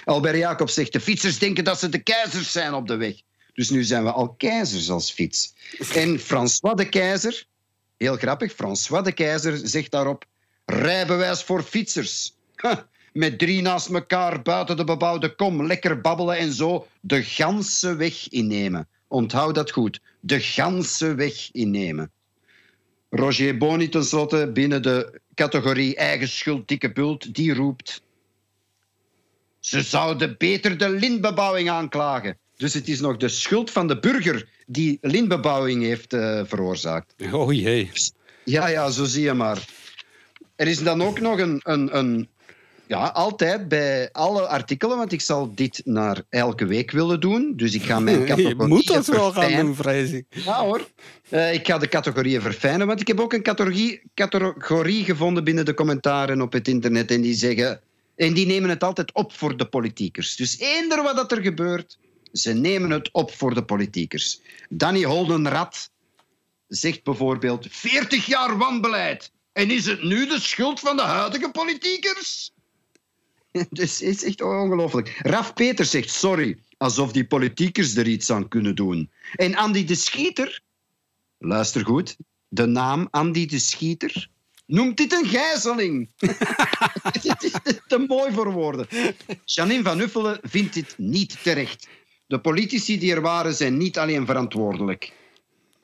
Albert Jacobs zegt, de fietsers denken dat ze de keizers zijn op de weg. Dus nu zijn we al keizers als fiets. En François de Keizer, heel grappig, François de Keizer zegt daarop, rijbewijs voor fietsers. Met drie naast elkaar buiten de bebouwde kom, lekker babbelen en zo de ganse weg innemen. Onthoud dat goed, de ganse weg innemen. Roger Boni tenslotte binnen de categorie eigen schuld dikke bult, die roept... Ze zouden beter de lintbebouwing aanklagen. Dus het is nog de schuld van de burger die lintbebouwing heeft eh, veroorzaakt. Oh jee. Ja, ja, zo zie je maar. Er is dan ook nog een, een, een ja, altijd bij alle artikelen, want ik zal dit naar elke week willen doen. Dus ik ga mijn Je categorieën moet dat wel gaan doen, vrees ik. Ja hoor. Eh, ik ga de categorieën verfijnen, want ik heb ook een categorie, categorie gevonden binnen de commentaren op het internet. En die zeggen. En die nemen het altijd op voor de politiekers. Dus eender wat dat er gebeurt, ze nemen het op voor de politiekers. Danny Holdenrad zegt bijvoorbeeld: 40 jaar wanbeleid. En is het nu de schuld van de huidige politiekers? Dus het is echt ongelooflijk. Raf Peters zegt sorry, alsof die politiekers er iets aan kunnen doen. En Andy de Schieter, luister goed, de naam Andy de Schieter noemt dit een gijzeling. Het is te mooi voor woorden. Janine van Uffelen vindt dit niet terecht. De politici die er waren zijn niet alleen verantwoordelijk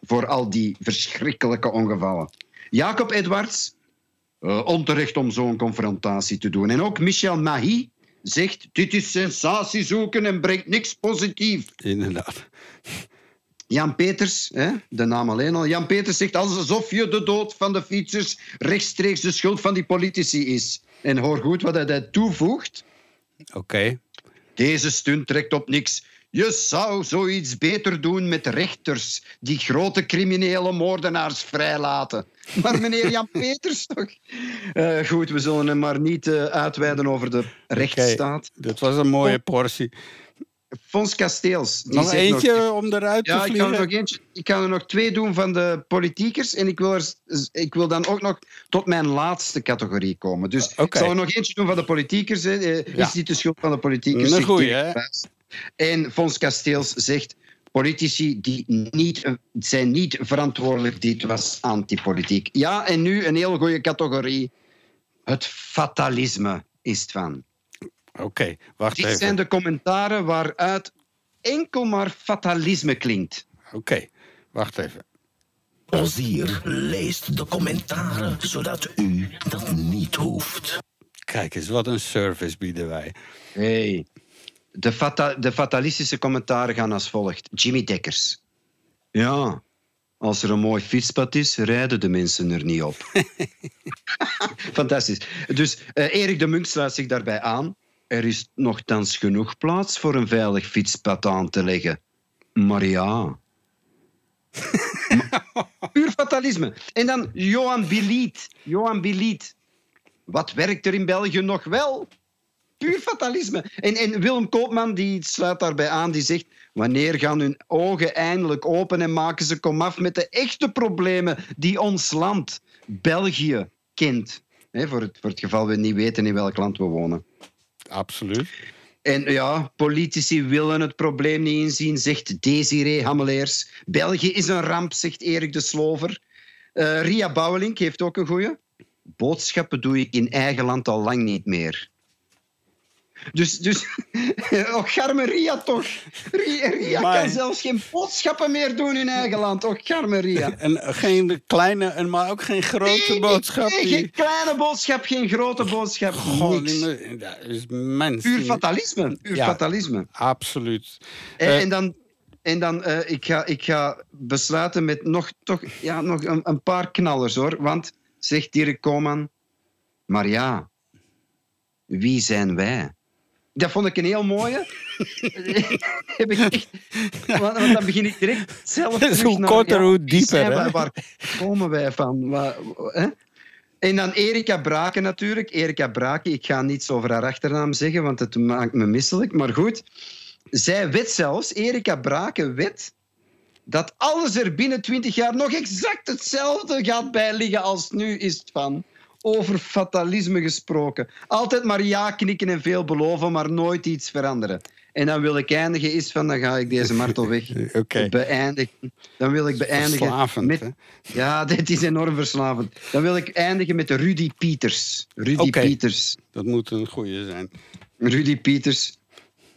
voor al die verschrikkelijke ongevallen. Jacob Edwards, eh, onterecht om zo'n confrontatie te doen. En ook Michel Mahi zegt, dit is sensatie zoeken en brengt niks positief. Inderdaad. Jan Peters, hè, de naam alleen al. Jan Peters zegt alsof je de dood van de fietsers rechtstreeks de schuld van die politici is. En hoor goed wat hij daar toevoegt. Oké. Deze stunt trekt op niks. Je zou zoiets beter doen met rechters die grote criminele moordenaars vrijlaten. Maar meneer Jan Peters toch? Eh, goed, we zullen hem maar niet uh, uitweiden over de rechtsstaat. Okay, dit was een mooie portie. Fons Kasteels. Nog eentje nog, om eruit te ja, vliegen? Ik kan, er nog eentje, ik kan er nog twee doen van de politiekers. En ik wil, er, ik wil dan ook nog tot mijn laatste categorie komen. Dus okay. ik zal er nog eentje doen van de politiekers. Hè. Ja. Is niet de schuld van de politiekers? Een goeie, hè? En Fons Kasteels zegt... Politici die niet, zijn niet verantwoordelijk. Dit was antipolitiek. Ja, en nu een heel goede categorie. Het fatalisme is het van. Oké, okay, wacht Dit even. zijn de commentaren waaruit enkel maar fatalisme klinkt. Oké, okay, wacht even. Ozier leest de commentaren, zodat u dat niet hoeft. Kijk eens, wat een service bieden wij. Hey. De, fata de fatalistische commentaren gaan als volgt. Jimmy Dekkers. Ja, als er een mooi fietspad is, rijden de mensen er niet op. Fantastisch. Dus uh, Erik de Munk sluit zich daarbij aan. Er is nogthans genoeg plaats voor een veilig fietspad aan te leggen. Maar ja. Puur fatalisme. En dan Johan Biliet. Johan Biliet. Wat werkt er in België nog wel? Puur fatalisme. En, en Willem Koopman die sluit daarbij aan, die zegt... Wanneer gaan hun ogen eindelijk open en maken ze komaf met de echte problemen die ons land, België, kent? He, voor, het, voor het geval we niet weten in welk land we wonen. Absoluut. En ja, politici willen het probleem niet inzien, zegt Desiree Hammeleers. België is een ramp, zegt Erik de Slover. Uh, Ria Bouwelink heeft ook een goeie. Boodschappen doe ik in eigen land al lang niet meer. Dus, dus oh, garme Ria toch. Ria, kan zelfs geen boodschappen meer doen in eigen land. Och, garme Ria. En geen kleine, en maar ook geen grote Nee, boodschap. nee, die- geen kleine boodschap, geen grote boodschap. Meer- dat is mens. Puur fatalisme. Puur Ja, fatalisme. Absoluut. En, Eh, en dan, en dan eh, ik, ga, ik ga besluiten met nog, toch, ja, nog een, een paar knallers hoor. Want, zegt Dirk Koman, maar ja, wie zijn wij? Dat vond ik een heel mooie. Heb ik echt, want, want dan begin ik direct zelf Dus hoe naar, korter, hoe dieper, hè? Waar komen wij van? Waar, hè? En dan Erika Braken natuurlijk. Erika Braken, ik ga niets over haar achternaam zeggen, want het maakt me misselijk. Maar goed, zij wet zelfs, Erika Braken wet, dat alles er binnen 20 jaar nog exact hetzelfde gaat bij liggen als nu is het van. Over fatalisme gesproken. Altijd maar ja knikken en veel beloven, maar nooit iets veranderen. En dan wil ik eindigen, is van, dan ga ik deze martel weg Oké. beëindigen. Dan wil ik beëindigen Verslavend, met... hè? Ja, dit is enorm verslavend. Dan wil ik eindigen met Rudy Pieters. Rudy. Pieters. Dat moet een goeie zijn. Rudy Pieters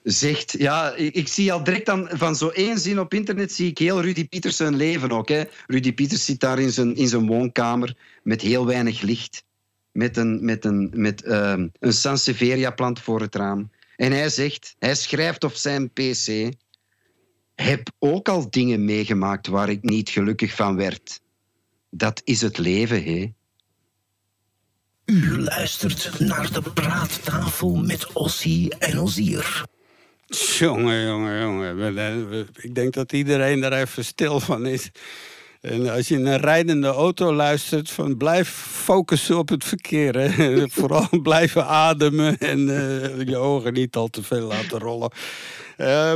zegt... Ja, ik, ik zie al direct dan van zo één zin op internet zie ik heel Rudy Pieters zijn leven ook. Hè. Rudy Pieters zit daar in zijn, in zijn woonkamer met heel weinig licht. Met een, met een, met, ehm, een Sansevieria-plant voor het raam. En hij zegt, hij schrijft op zijn pc... Heb ook al dingen meegemaakt waar ik niet gelukkig van werd. Dat is het leven, hè. U luistert naar de praattafel met Ossie en Ozier. Jongen, jongen, jongen. Ik denk dat iedereen daar even stil van is. En als je in een rijdende auto luistert, van blijf focussen op het verkeer. Vooral blijven ademen en eh, je ogen niet al te veel laten rollen. Eh,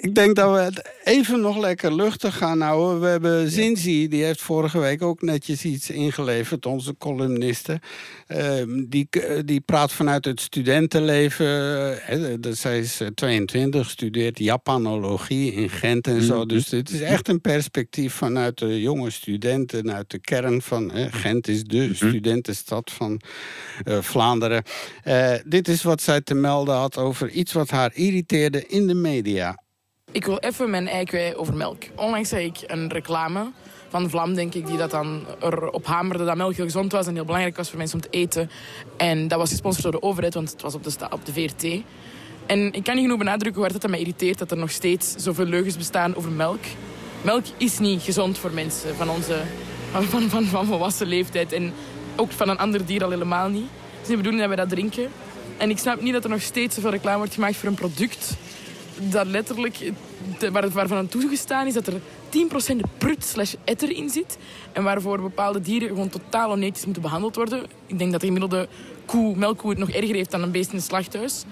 ik denk dat we even nog lekker luchtig gaan houden. We hebben Zinzi, die heeft vorige week ook netjes iets ingeleverd, onze columniste. Eh, die, eh, die praat vanuit het studentenleven. eh, dat zij is eh, 22, studeert Japanologie in Gent en zo. Mhm. Dus dit is echt een perspectief vanuit de jonge studenten, uit de kern van Gent is de studentenstad van eh, Vlaanderen. Eh, dit is wat zij te melden had over iets wat haar irriteerde in de media. Ik wil even mijn ei kwijt over melk. Onlangs zag ik een reclame van Vlam, denk ik, die dat dan erop hamerde dat melk heel gezond was en heel belangrijk was voor mensen om te eten. En dat was gesponsord door de overheid, want het was op de, op de VRT. En ik kan niet genoeg benadrukken hoe hard het mij irriteert dat er nog steeds zoveel leugens bestaan over melk. melk is niet gezond voor mensen van onze van, van, van, volwassen leeftijd. En ook van een ander dier al helemaal niet. Het is niet de bedoeling dat we dat drinken. En ik snap niet dat er nog steeds zoveel reclame wordt gemaakt voor een product dat letterlijk, waar, waarvan het toegestaan is dat er 10% prut slash etter in zit. En waarvoor bepaalde dieren gewoon totaal onethisch moeten behandeld worden. Ik denk dat de gemiddelde koe, melkkoe het nog erger heeft dan een beest in een slachthuis.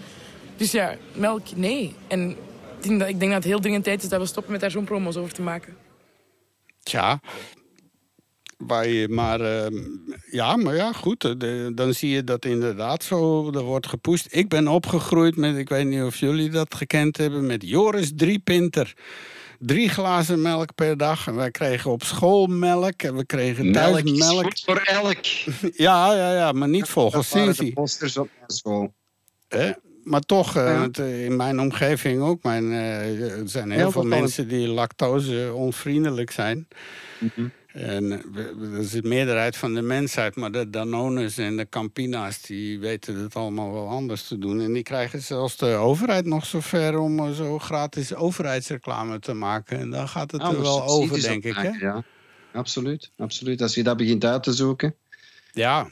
Dus ja, melk, nee. En ik denk dat, ik denk dat het heel dringend tijd is dat we stoppen met daar zo'n promo's over te maken. Tja. Waar je maar, ehm, ja, maar ja, goed. eh, de- dan zie je dat inderdaad zo er wordt gepusht. Ik ben opgegroeid met, ik weet niet of jullie dat gekend hebben, met Joris Driepinter. Drie glazen melk per dag. En wij kregen op school melk. En we kregen Melk melk. goed voor elk. Ja, ja, ja, maar niet volgens posters op school. Hè? Maar toch, eh, eh, in mijn omgeving ook. Mijn, er zijn heel Heel veel veel mensen die lactose onvriendelijk zijn. Mhm. En eh, is de meerderheid van de mensheid. Maar de Danones en de Campina's, die weten het allemaal wel anders te doen. En die krijgen zelfs de overheid nog zover om eh, zo gratis overheidsreclame te maken. En dan gaat het er wel over, denk ik. Hè? opmaken, Ja. Absoluut, absoluut. Als je dat begint uit te zoeken. Ja,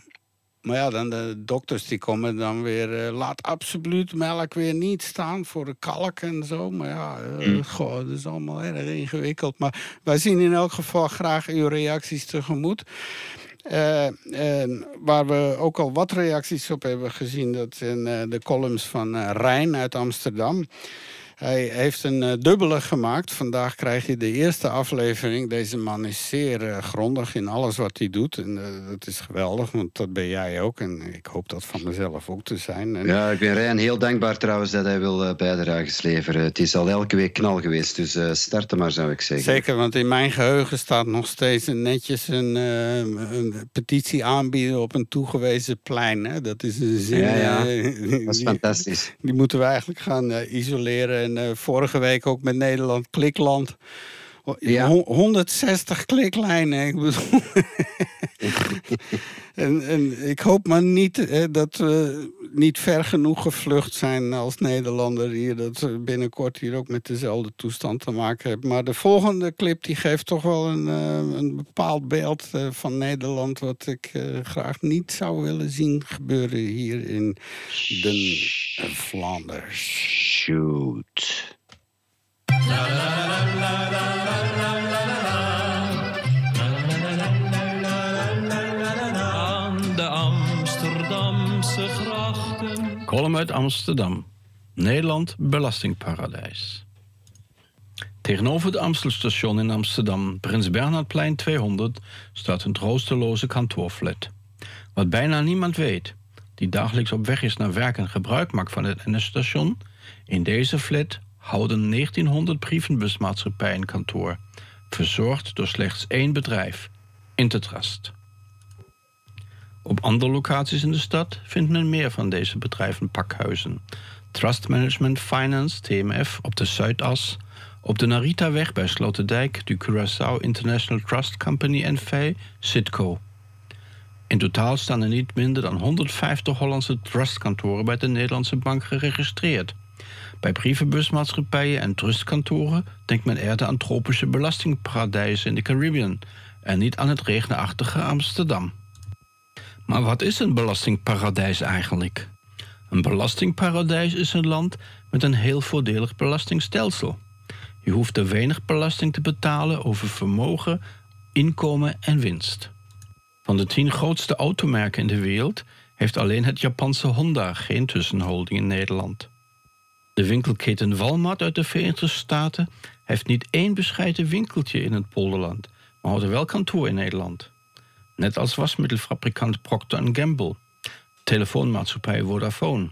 maar ja, dan de dokters die komen dan weer... eh, laat absoluut melk weer niet staan voor de kalk en zo. Maar ja, Mm. goh, dat is allemaal erg ingewikkeld. Maar wij zien in elk geval graag uw reacties tegemoet. Eh, waar we ook al wat reacties op hebben gezien... dat zijn eh, de columns van Rijn uit Amsterdam... Hij heeft een eh, dubbele gemaakt. Vandaag krijg je de eerste aflevering. Deze man is zeer eh, grondig in alles wat hij doet. En eh, dat is geweldig, want dat ben jij ook. En ik hoop dat van mezelf ook te zijn. En, Ja, ik ben Rijn heel dankbaar trouwens dat hij wil eh, bijdrages leveren. Het is al elke week knal geweest, dus eh starten maar zou ik zeggen. Zeker, want in mijn geheugen staat nog steeds netjes een, eh, een petitie aanbieden op een toegewezen plein. Hè? Dat is een zin. Ja, ja. eh, Dat is fantastisch. Die moeten we eigenlijk gaan eh, isoleren. En eh, vorige week ook met Nederland Klikland. Ja. Hon- 160 kliklijnen. Ik bedoel. en, en ik hoop maar niet eh, dat we niet ver genoeg gevlucht zijn als Nederlander hier. Dat we binnenkort hier ook met dezelfde toestand te maken hebben. Maar de volgende clip die geeft toch wel een, eh, een bepaald beeld eh, van Nederland. Wat ik eh, graag niet zou willen zien gebeuren hier in Den Vlaanders. Shoot. Kolom uit Amsterdam. Nederland belastingparadijs. Tegenover het Amstelstation in Amsterdam, Prins Bernhardplein 200, staat een troosteloze kantoorflat. Wat bijna niemand weet, die dagelijks op weg is naar werk en gebruik maakt van het NS-station, in deze flat houden 1900 brievenbusmaatschappijen kantoor, verzorgd door slechts één bedrijf, Intertrust. Op andere locaties in de stad vindt men meer van deze bedrijven pakhuizen. Trust Management Finance, TMF, op de Zuidas. Op de Naritaweg bij Sloterdijk, de Curaçao International Trust Company NV, Citco. In totaal staan er niet minder dan 150 Hollandse trustkantoren bij de Nederlandse bank geregistreerd. Bij brievenbusmaatschappijen en trustkantoren denkt men eerder aan tropische belastingparadijzen in de Caribbean en niet aan het regenachtige Amsterdam. Maar wat is een belastingparadijs eigenlijk? Een belastingparadijs is een land met een heel voordelig belastingstelsel. Je hoeft er weinig belasting te betalen over vermogen, inkomen en winst. Van de tien grootste automerken in de wereld heeft alleen het Japanse Honda geen tussenholding in Nederland. De winkelketen Walmart uit de Verenigde Staten heeft niet één bescheiden winkeltje in het polderland, maar houdt er wel kantoor in Nederland. Net als wasmiddelfabrikant Procter Gamble, telefoonmaatschappij Vodafone,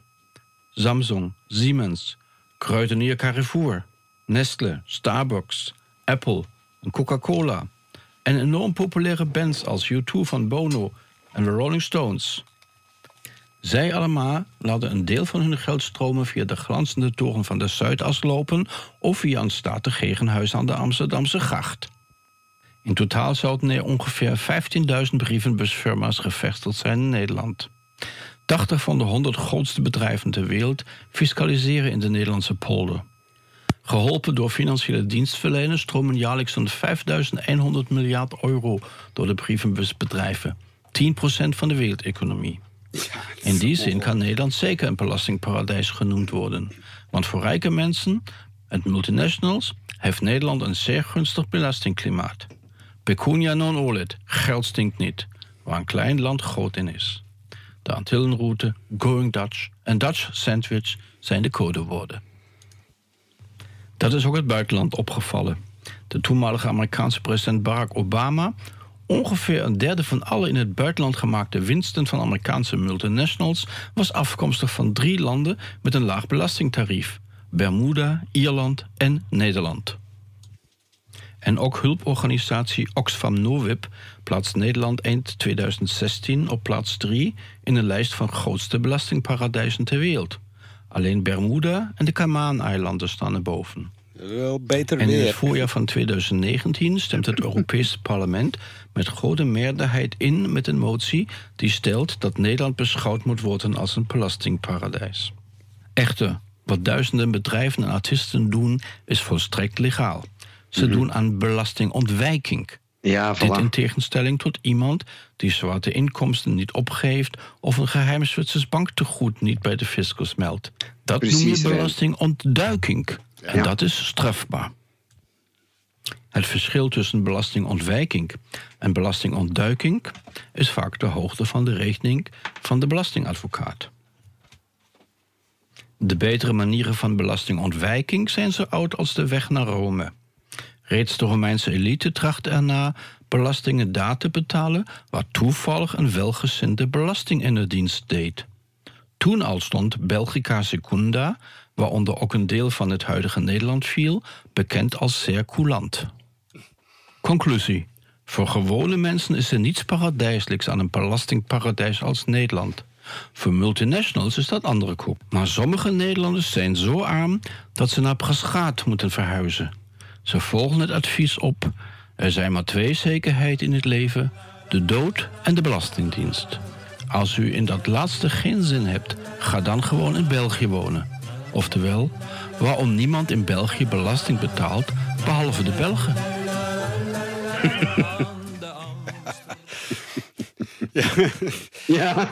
Samsung, Siemens, kruidenier Carrefour, Nestle, Starbucks, Apple en Coca-Cola. En enorm populaire bands als U2 van Bono en de Rolling Stones. Zij allemaal laten een deel van hun geld stromen via de glanzende toren van de Zuidas lopen of via een statig gegenhuis aan de Amsterdamse gracht. In totaal zouden er ongeveer 15.000 brievenbusfirma's gevestigd zijn in Nederland. 80 van de 100 grootste bedrijven ter wereld fiscaliseren in de Nederlandse polder. Geholpen door financiële dienstverleners stromen jaarlijks zo'n 5100 miljard euro door de brievenbusbedrijven. 10% van de wereldeconomie. In die zin kan Nederland zeker een belastingparadijs genoemd worden. Want voor rijke mensen en multinationals heeft Nederland een zeer gunstig belastingklimaat. Pecunia non olet, geld stinkt niet, waar een klein land groot in is. De Antillenroute, Going Dutch en Dutch Sandwich zijn de codewoorden. Dat is ook het buitenland opgevallen. De toenmalige Amerikaanse president Barack Obama Ongeveer een derde van alle in het buitenland gemaakte winsten van Amerikaanse multinationals was afkomstig van drie landen met een laag belastingtarief: Bermuda, Ierland en Nederland. En ook hulporganisatie Oxfam Novib plaatst Nederland eind 2016 op plaats 3 in een lijst van grootste belastingparadijzen ter wereld. Alleen Bermuda en de Cayman-eilanden staan erboven. Wel beter en in weer. het voorjaar van 2019 stemt het Europese parlement met grote meerderheid in met een motie die stelt dat Nederland beschouwd moet worden als een belastingparadijs. Echter, wat duizenden bedrijven en artiesten doen, is volstrekt legaal. Ze Mhm. doen aan belastingontwijking. Ja, Dit in tegenstelling tot iemand die zwarte inkomsten niet opgeeft of een geheim Zwitsers banktegoed niet bij de fiscus meldt. Dat noem je belastingontduiking. En dat is strafbaar. Het verschil tussen belastingontwijking en belastingontduiking is vaak de hoogte van de rekening van de belastingadvocaat. De betere manieren van belastingontwijking zijn zo oud als de weg naar Rome. Reeds de Romeinse elite trachtte erna belastingen daar te betalen waar toevallig een welgezinde belasting in de dienst deed. Toen al stond Belgica Secunda, waaronder ook een deel van het huidige Nederland viel, bekend als zeer coulant. Conclusie. Voor gewone mensen is er niets paradijselijks aan een belastingparadijs als Nederland. Voor multinationals is dat andere koek. Maar sommige Nederlanders zijn zo arm dat ze naar Prasgaat moeten verhuizen. Ze volgen het advies op: er zijn maar twee zekerheden in het leven: de dood en de Belastingdienst. Als u in dat laatste geen zin hebt, ga dan gewoon in België wonen. Oftewel, waarom niemand in België belasting betaalt, behalve de Belgen. Ja.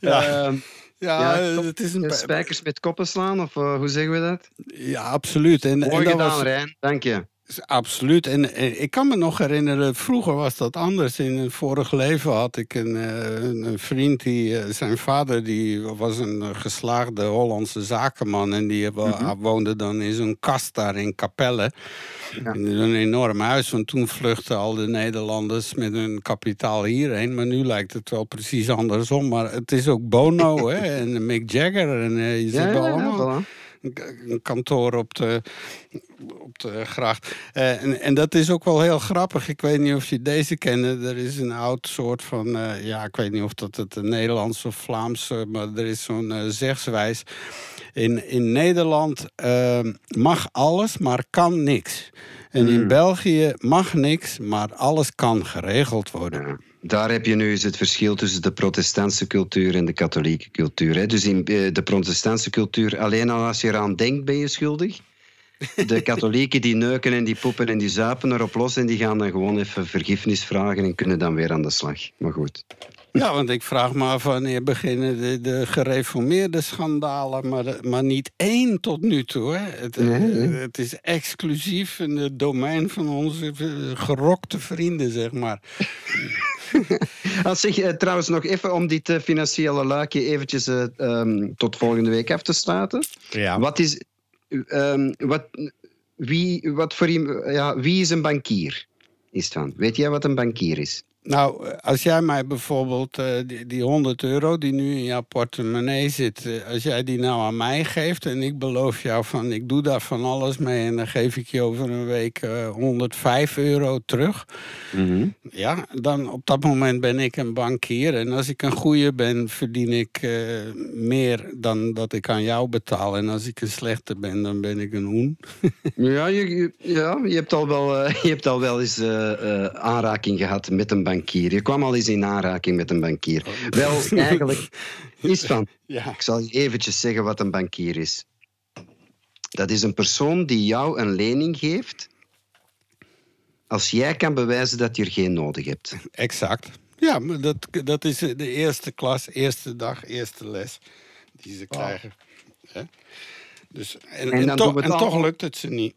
Ja. Ehm, Ja, kop- het is een... Spijkers met koppen slaan, of eh, hoe zeggen we dat? Ja, absoluut. En, Mooi en gedaan, was- Rijn. Dank je. Absoluut. En eh, ik kan me nog herinneren, vroeger was dat anders. In een vorig leven had ik een, eh, een vriend, die, eh, zijn vader die was een geslaagde Hollandse zakenman. En die Mhm. woonde dan in zo'n kast daar in Capelle. In een enorm huis, want toen vluchtten al de Nederlanders met hun kapitaal hierheen. Maar nu lijkt het wel precies andersom. Maar het is ook Bono hè, en Mick Jagger. En je Ja, ziet ja, allemaal. Een, kantoor op de, op de gracht. Eh, en, en dat is ook wel heel grappig. Ik weet niet of je deze kennen. Er is een oud soort van... eh, ja, ik weet niet of dat het Nederlands of Vlaams... maar er is zo'n eh, zegswijs. In, in Nederland mag alles, maar kan niks. En in Hmm. België mag niks, maar alles kan geregeld worden. Daar heb je nu eens het verschil tussen de protestantse cultuur en de katholieke cultuur. Hè. Dus in eh, de protestantse cultuur, alleen al als je eraan denkt, ben je schuldig. De katholieken die neuken en die poepen en die zuipen erop los en die gaan dan gewoon even vergiffenis vragen en kunnen dan weer aan de slag. Maar goed. Ja, want ik vraag me af wanneer beginnen de, de gereformeerde schandalen, maar, maar niet één tot nu toe. Hè. Het, Nee, nee. het is exclusief in het domein van onze eh, gerokte vrienden, zeg maar. Als zeg, eh, trouwens nog even om dit eh, financiële luikje eventjes eh, ehm, tot volgende week af te sluiten. Ja. Wat is, ehm, wat, wie, wat voor, ja, wie is een bankier? Is het van. Weet jij wat een bankier is? Nou, als jij mij bijvoorbeeld eh, die, die 100 euro die nu in jouw portemonnee zit, eh, als jij die nou aan mij geeft en ik beloof jou van ik doe daar van alles mee en dan geef ik je over een week eh, 105 euro terug. Ja, dan op dat moment ben ik een bankier. En als ik een goede ben, verdien ik eh, meer dan dat ik aan jou betaal. En als ik een slechte ben, dan ben ik een hoen. Ja, je, ja, je, hebt al wel, eh, je hebt al wel eens eh, eh, aanraking gehad met een bankier. Je kwam al eens in aanraking met een bankier. Wel, eigenlijk is van. Ja. Ik zal je eventjes zeggen wat een bankier is. Dat is een persoon die jou een lening geeft als jij kan bewijzen dat je er geen nodig hebt. Exact. Ja, maar dat, dat is de eerste klas, eerste dag, eerste les die ze krijgen. Dus, en, En toch- en lukt het ze niet.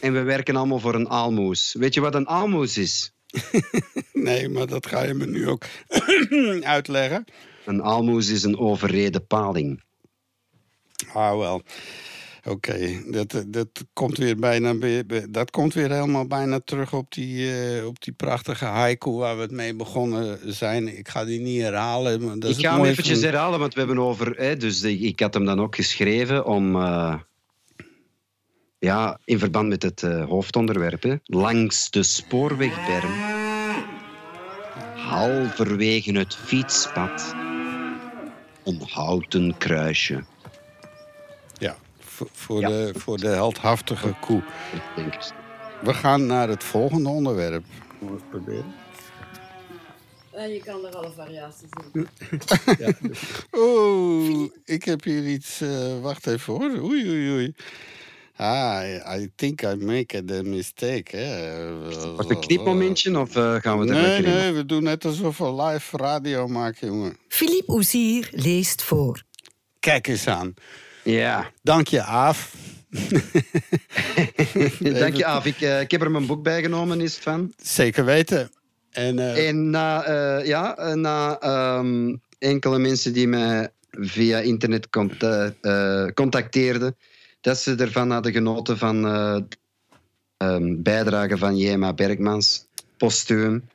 En we werken allemaal voor een aalmoes. Weet je wat een aalmoes is? Nee, maar dat ga je me nu ook uitleggen. Een aalmoes is een overreden paling. Ah, wel. Oké, dat, dat komt weer bijna dat komt weer helemaal bijna terug op die, eh, op die prachtige haiku waar we het mee begonnen zijn. Ik ga die niet herhalen. Maar dat ik ga hem eventjes van- herhalen, want we hebben over... Hè, dus ik, ik had hem dan ook geschreven om... eh, ja, in verband met het eh, hoofdonderwerp. Hè, langs de spoorwegberm. Halverwege het fietspad. Een houten kruisje. Ja, voor, voor, De, voor de heldhaftige koe. We gaan naar het volgende onderwerp. Moet ik proberen? je kan er alle variaties in. Oeh, ik heb hier iets. eh, wacht even hoor. Oei, oei, oei. Ah, I, I think I make a mistake. Hè. Wat een knipmomentje of eh, gaan we er Nee, nee, we doen net alsof we live radio maken, jongen. Philippe Oezier leest voor. Kijk eens aan. Ja. Dank je, Aaf. Dank je, Aaf. Ik, eh, ik heb er mijn boek bij genomen, is het van. Zeker weten. En, eh, En na, eh, ja, eh, na ehm, enkele mensen die mij via internet conta- eh, contacteerden, dat ze ervan hadden genoten van eh ehm, bijdrage van Jema Bergmans, postuum.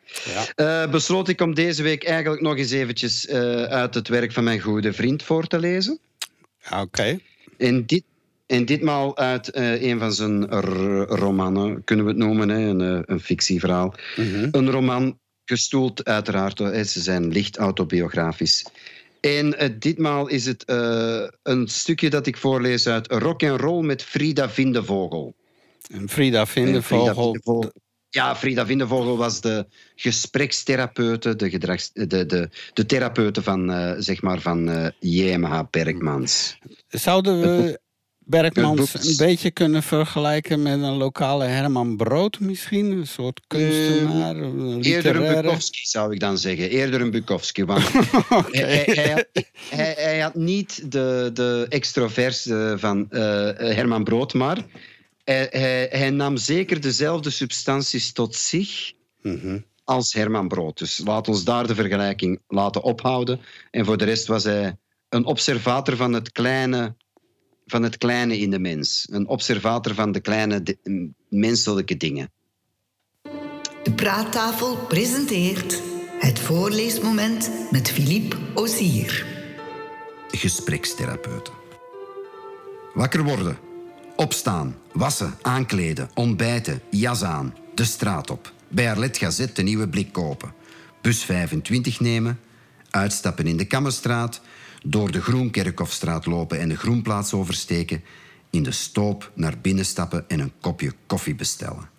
Eh, besloot ik om deze week eigenlijk nog eens eventjes eh, uit het werk van mijn goede vriend voor te lezen. Oké. En, dit, en ditmaal uit een van zijn r- romanen, kunnen we het noemen, hè, een, een fictieverhaal. Een roman gestoeld uiteraard, ze zijn licht autobiografisch. En eh, ditmaal is het eh, een stukje dat ik voorlees uit Rock and Roll met Frida Vindevogel. En Frida Vindevogel. Ja, Frida Vindevogel was de gesprekstherapeute, de, gedrags, de, de, de therapeute van, eh, zeg maar, van eh JMH Bergmans. Zouden we Bergmans een beetje kunnen vergelijken met een lokale Herman Brood misschien? Een soort kunstenaar, een Eerder een. Bukowski, zou ik dan zeggen. Eerder een Bukowski. Want hij, hij, hij had, hij, hij had niet de, de extrovers eh, van eh, Herman Brood, maar hij, nam zeker dezelfde substanties tot zich als Herman Brood. Dus laat ons daar de vergelijking laten ophouden. En voor de rest was hij een observator van het kleine, van het kleine in de mens. Een observator van de kleine menselijke dingen. De praattafel presenteert het voorleesmoment met Philippe Ozier. Gesprekstherapeuten. Wakker worden. Opstaan. Wassen. Aankleden. Ontbijten. Jas aan. De straat op. Bij Arlet Gazet de nieuwe blik kopen. Bus 25 nemen. Uitstappen in de Kammerstraat. Door de Groenkerkhofstraat lopen en de Groenplaats oversteken. In de stoop naar binnen stappen en een kopje koffie bestellen.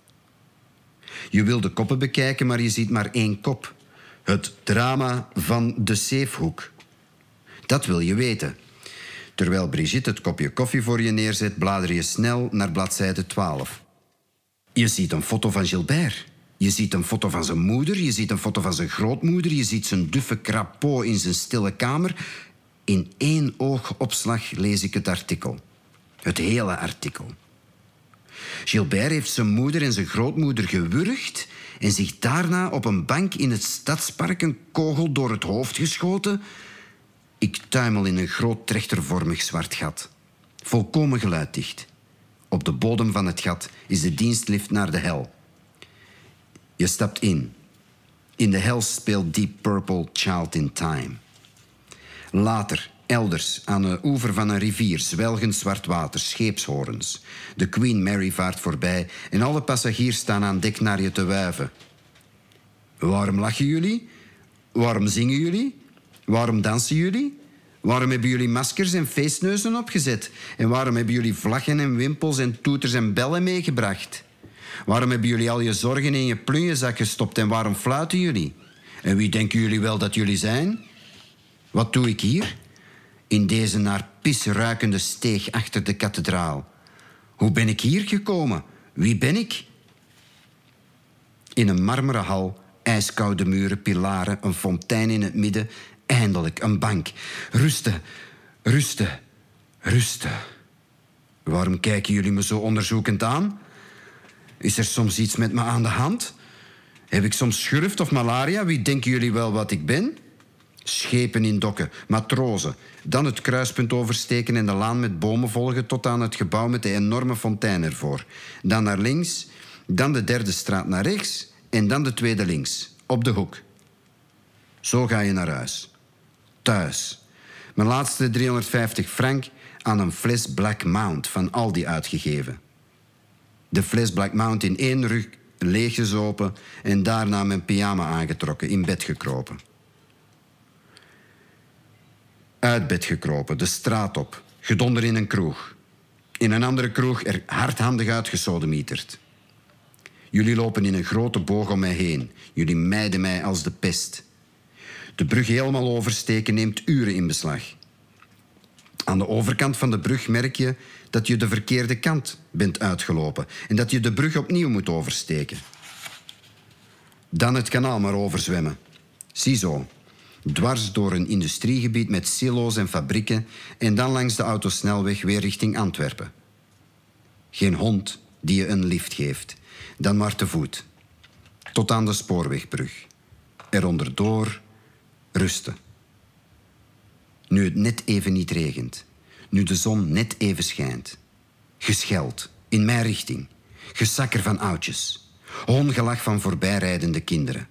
Je wil de koppen bekijken, maar je ziet maar één kop. Het drama van de Zeefhoek. Dat wil je weten. Terwijl Brigitte het kopje koffie voor je neerzet, blader je snel naar bladzijde 12. Je ziet een foto van Gilbert. Je ziet een foto van zijn moeder, je ziet een foto van zijn grootmoeder, je ziet zijn duffe crapaud in zijn stille kamer. In één oogopslag lees ik het artikel. Het hele artikel. Gilbert heeft zijn moeder en zijn grootmoeder gewurgd en zich daarna op een bank in het stadspark een kogel door het hoofd geschoten. Ik tuimel in een groot trechtervormig zwart gat. Volkomen geluiddicht. Op de bodem van het gat is de dienstlift naar de hel. Je stapt in. In de hel speelt Deep Purple Child in Time. Later, elders, aan de oever van een rivier, zwelgend zwart water, scheepshorens. De Queen Mary vaart voorbij en alle passagiers staan aan dek naar je te wuiven. Waarom lachen jullie? Waarom zingen jullie? Waarom dansen jullie? Waarom hebben jullie maskers en feestneuzen opgezet? En waarom hebben jullie vlaggen en wimpels en toeters en bellen meegebracht? Waarom hebben jullie al je zorgen in je plunjezak gestopt en waarom fluiten jullie? En wie denken jullie wel dat jullie zijn? Wat doe ik hier? In deze naar pis ruikende steeg achter de kathedraal. Hoe ben ik hier gekomen? Wie ben ik? In een marmeren hal, ijskoude muren, pilaren, een fontein in het midden, eindelijk een bank. Rusten, rusten, rusten. Waarom kijken jullie me zo onderzoekend aan? Is er soms iets met me aan de hand? Heb ik soms schurft of malaria? Wie denken jullie wel wat ik ben? Schepen in dokken, matrozen. Dan het kruispunt oversteken en de laan met bomen volgen tot aan het gebouw met de enorme fontein ervoor. Dan naar links, dan de derde straat naar rechts en dan de tweede links, op de hoek. Zo ga je naar huis. Thuis. Mijn laatste 350 frank aan een fles Black Mount van Aldi uitgegeven. De fles Black Mount in één rug leeggezopen en daarna mijn pyjama aangetrokken, in bed gekropen. Uit bed gekropen, de straat op, gedonder in een kroeg. In een andere kroeg er hardhandig uitgesodemieterd. Jullie lopen in een grote boog om mij heen. Jullie mijden mij als de pest. De brug helemaal oversteken neemt uren in beslag. Aan de overkant van de brug merk je dat je de verkeerde kant bent uitgelopen en dat je de brug opnieuw moet oversteken. Dan het kanaal maar overzwemmen. Ziezo, dwars door een industriegebied met silo's en fabrieken en dan langs de autosnelweg weer richting Antwerpen. Geen hond die je een lift geeft, dan maar te voet. Tot aan de spoorwegbrug. Eronder door rusten. Nu het net even niet regent. Nu de zon net even schijnt. Gescheld, in mijn richting. Gesakker van oudjes. Hongelach van voorbijrijdende kinderen.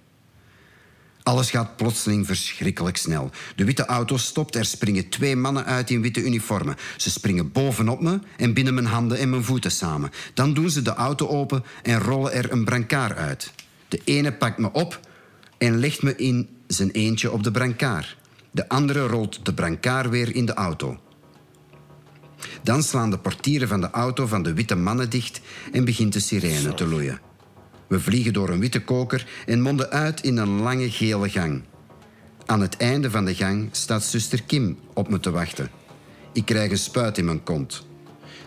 Alles gaat plotseling verschrikkelijk snel. De witte auto stopt, er springen twee mannen uit in witte uniformen. Ze springen bovenop me en binnen mijn handen en mijn voeten samen. Dan doen ze de auto open en rollen er een brancard uit. De ene pakt me op en legt me in zijn eentje op de brancard. De andere rolt de brancard weer in de auto. Dan slaan de portieren van de auto van de witte mannen dicht en begint de sirene te loeien. We vliegen door een witte koker en monden uit in een lange gele gang. Aan het einde van de gang staat zuster Kim op me te wachten. Ik krijg een spuit in mijn kont.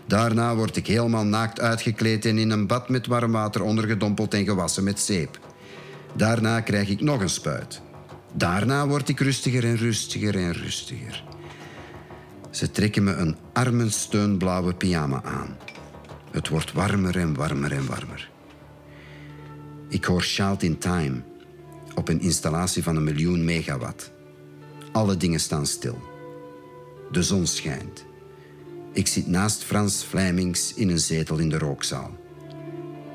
Daarna word ik helemaal naakt uitgekleed en in een bad met warm water ondergedompeld en gewassen met zeep. Daarna krijg ik nog een spuit. Daarna word ik rustiger en rustiger en rustiger. Ze trekken me een armensteunblauwe pyjama aan. Het wordt warmer en warmer en warmer. Ik hoor Shout in Time op een installatie van een miljoen megawatt. Alle dingen staan stil. De zon schijnt. Ik zit naast Frans Vlijmings in een zetel in de rookzaal.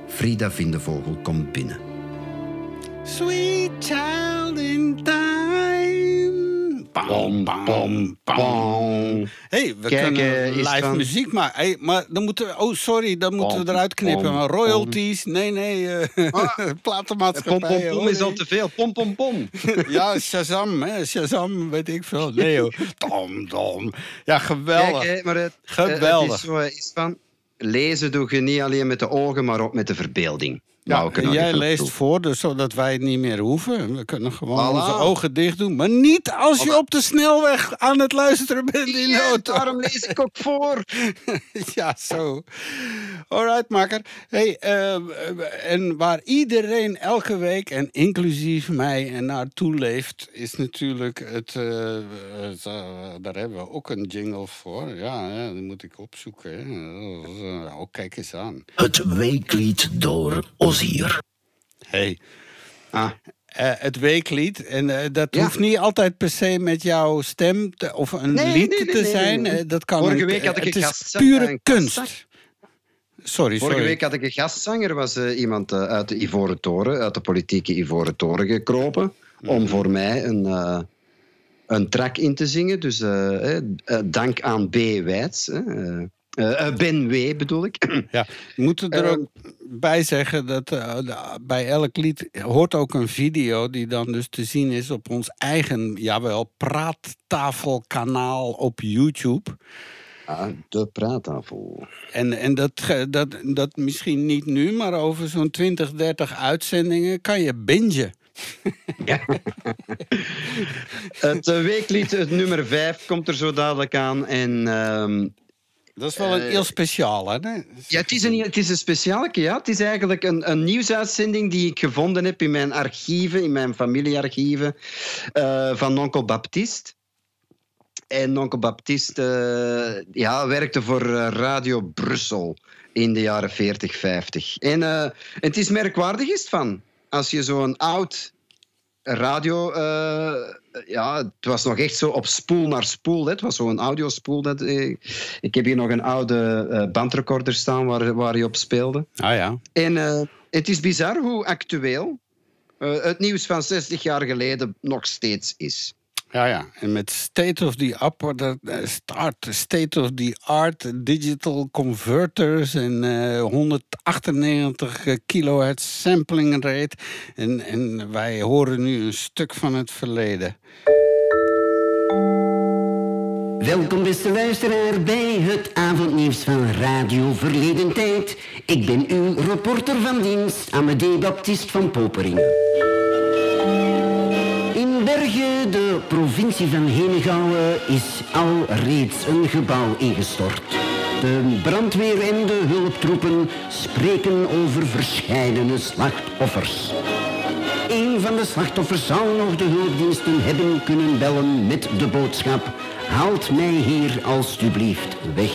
Frida Vindevogel komt binnen. Sweet child in time. Bom, bom, bom. hey, we kunnen eh, live van- muziek maken. Hey, maar dan moeten we... Oh, sorry, dan moeten we eruit knippen. maar royalties, nee, nee. eh platenmaatschappij. Pom, pom, pom is al te veel. Pom, pom, pom. ja, Shazam, hè. Shazam, weet ik veel. Nee, joh. Dom, dom. Ja, geweldig. Kijk, maar het, Geweldig. Het is zo eh, van, lezen doe je niet alleen met de ogen, maar ook met de verbeelding. Ja, nog jij leest toe. voor, dus zodat wij het niet meer hoeven. We kunnen gewoon Voilà. onze ogen dicht doen. Maar niet als je op de snelweg aan het luisteren bent in de auto. Daarom lees ik ook voor. ja, zo. Alright, makker. Hey, eh, en waar iedereen elke week, en inclusief mij, en naartoe leeft, is natuurlijk het... eh, het, eh, daar hebben we ook een jingle voor. Ja, ja die moet ik opzoeken. Hè. Oh, kijk eens aan. Het weeklied door Hey. Ah. Eh, het weeklied. En eh, dat Ja. hoeft niet altijd per se met jouw stem te- of een Nee, lied nee, nee, te nee, zijn. nee. Eh, dat kan Vorige week had ik het een is gastzang- pure een kunst. gastzang. Sorry, Vorige sorry. week had ik een gastzanger, was iemand uit de Ivoren Toren, uit de politieke Ivoren Toren gekropen, Mhm. om voor mij een, eh, een track in te zingen. Dus dank aan B. Wijts. hè, ben W bedoel ik. Ja, we moeten er Ehm, ook bij zeggen dat eh, bij elk lied hoort ook een video die dan dus te zien is op ons eigen, jawel, praattafelkanaal op YouTube. Ah, de praattafel. En, en dat, dat, dat misschien niet nu, maar over zo'n 20, 30 uitzendingen kan je bingen. Het eh, weeklied, het nummer 5, komt er zo dadelijk aan. En ehm, Dat is wel een Eh, heel speciaal, hè? Ja, het is een, het is een speciale. Ja. Het is eigenlijk een, een nieuwsuitzending die ik gevonden heb in mijn archieven, in mijn familiearchieven, eh, van onkel Baptiste. En onkel Baptiste eh, ja, werkte voor Radio Brussel in de jaren 40, 50. En het is merkwaardig is het van. Als je zo'n oud radio... ja, het was nog echt zo op spoel naar spoel. Hè. Het was zo'n audiospoel. Dat, eh, ik heb hier nog een oude eh, bandrecorder staan waar, waar hij op speelde. Ah ja. En eh, het is bizar hoe actueel eh, het nieuws van 60 jaar geleden nog steeds is. Ja, ja. En met state of the art, eh, start, state of the art digital converters en eh, 198 kilohertz sampling rate. En, en wij horen nu een stuk van het verleden. Welkom beste luisteraar bij het avondnieuws van Radio Verleden Tijd. Ik ben uw reporter van dienst, Amadee Baptist van Poperingen. Bergen, de provincie van Henegouwen, is al reeds een gebouw ingestort. De brandweer en de hulptroepen spreken over verscheidene slachtoffers. Een van de slachtoffers zou nog de hulpdiensten hebben kunnen bellen met de boodschap: Haalt mij hier alstublieft weg.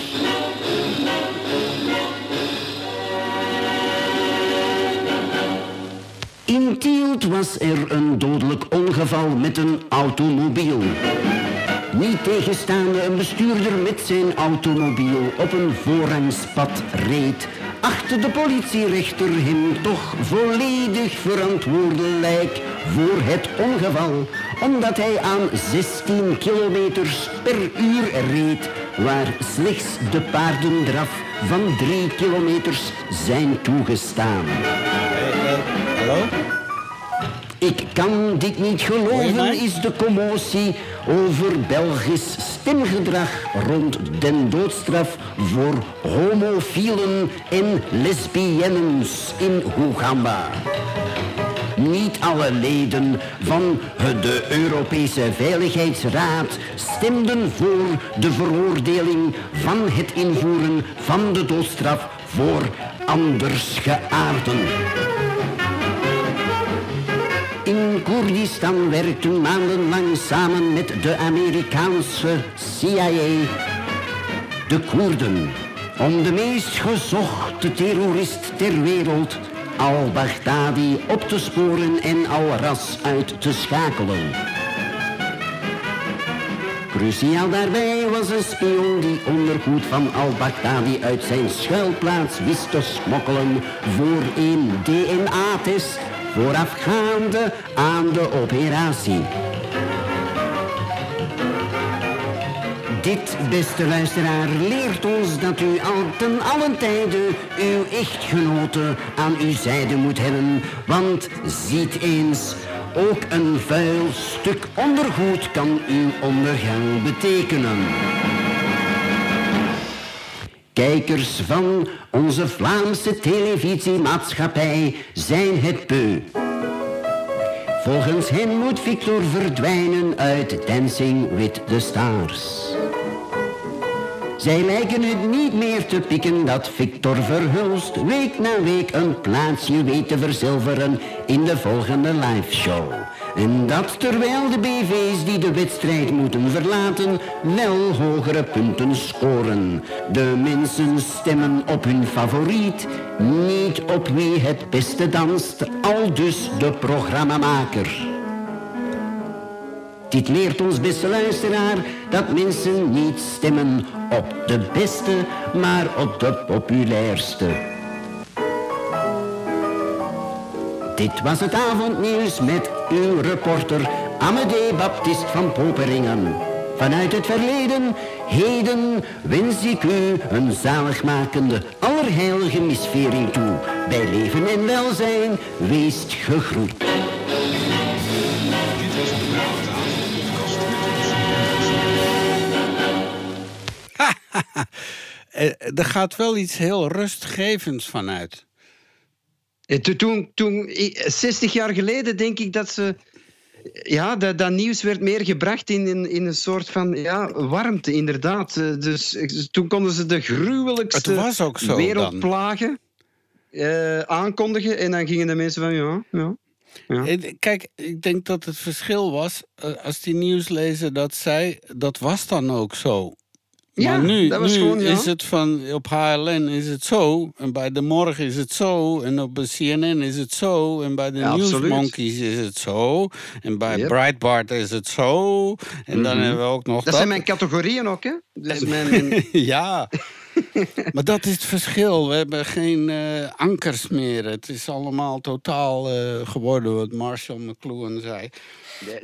In Tielt was er een dodelijk ongeval met een automobiel. Niet tegenstaande een bestuurder met zijn automobiel op een voorrangspad reed, achtte de politierechter hem toch volledig verantwoordelijk voor het ongeval, omdat hij aan 16 kilometers per uur reed, waar slechts de paardendraf van 3 kilometers zijn toegestaan. Hallo? Ik kan dit niet geloven, is de commotie over Belgisch stemgedrag rond den doodstraf voor homofielen en lesbiennes in Oeganda. Niet alle leden van de Europese Veiligheidsraad stemden voor de veroordeling van het invoeren van de doodstraf voor andersgeaarden. In Koerdistan werkten maandenlang samen met de Amerikaanse CIA de Koerden om de meest gezochte terrorist ter wereld, al-Baghdadi, op te sporen en al-Ras uit te schakelen. Cruciaal daarbij was een spion die ondergoed van al-Baghdadi uit zijn schuilplaats wist te smokkelen voor een DNA-test voorafgaande aan de operatie. Dit, beste luisteraar, leert ons dat u al ten allen tijde uw echtgenote aan uw zijde moet hebben. Want ziet eens, ook een vuil stuk ondergoed kan uw ondergang betekenen. Kijkers van onze Vlaamse televisiemaatschappij zijn het beu. Volgens hen moet Victor verdwijnen uit Dancing with the Stars. Zij lijken het niet meer te pikken dat Victor Verhulst week na week een plaatsje weet te verzilveren in de volgende liveshow. En dat terwijl de BV's die de wedstrijd moeten verlaten wel hogere punten scoren. De mensen stemmen op hun favoriet, niet op wie het beste danst, al dus de programmamaker. Dit leert ons, beste luisteraar, dat mensen niet stemmen op de beste, maar op de populairste. Dit was het avondnieuws met uw reporter Amadee Baptist van Poperingen. Vanuit het verleden, heden wens ik u een zaligmakende, allerheilige misvering toe. Bij leven en welzijn, weest gegroet. Eh, er gaat wel iets heel rustgevends vanuit. Eh, to- Toen, toen, i- 60 jaar geleden denk ik dat ze ja, dat, dat nieuws werd meer gebracht in, in, in een soort van ja, warmte, inderdaad. Eh, Dus eh, toen konden ze de gruwelijkste wereldplagen eh, aankondigen. En dan gingen de mensen van ja, ja. ja. Kijk, ik denk dat het verschil was, als die nieuwslezer dat zei, dat was dan ook zo. Ja, maar nu, dat was nu gewoon, ja. is het van, op HLN is het zo, en bij De Morgen is het zo, en op de CNN is het zo, en bij de Ja, absoluut. Nieuwsmonkeys is het zo, en bij Yep. Breitbart is het zo, en dan Mhm. hebben we ook nog Dat dat. zijn mijn categorieën ook, hè? Dus mijn, mijn- ja, maar dat is het verschil. We hebben geen eh, ankers meer. Het is allemaal totaal eh, geworden wat Marshall McLuhan zei.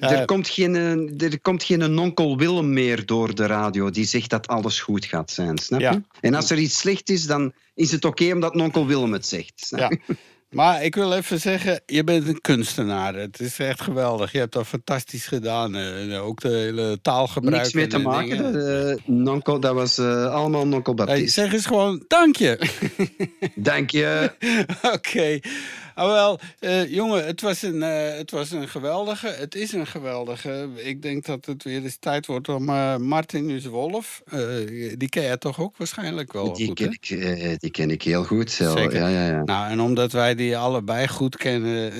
er, Eh, komt geen, er komt geen nonkel Willem meer door de radio die zegt dat alles goed gaat zijn, snap je? Ja. En als er iets slecht is, dan is het oké omdat nonkel Willem het zegt. Snap Ja. Maar ik wil even zeggen, je bent een kunstenaar. Het is echt geweldig. Je hebt dat fantastisch gedaan. eh, ook de hele taalgebruik. Niks mee en te maken. eh, nonkel, dat was eh, allemaal nonkel Hey, Baptiste. zeg eens gewoon, dank je. Dank je. Oké. Ah, wel, eh, jongen, het was, een, eh, het was een geweldige. Het is een geweldige. Ik denk dat het weer eens tijd wordt om eh Martinus Wolf. die ken jij toch ook waarschijnlijk wel Die goed, ken, hè? ik, die ken ik heel goed. Zeker. Ja, ja, ja. Nou, en omdat wij die allebei goed kennen,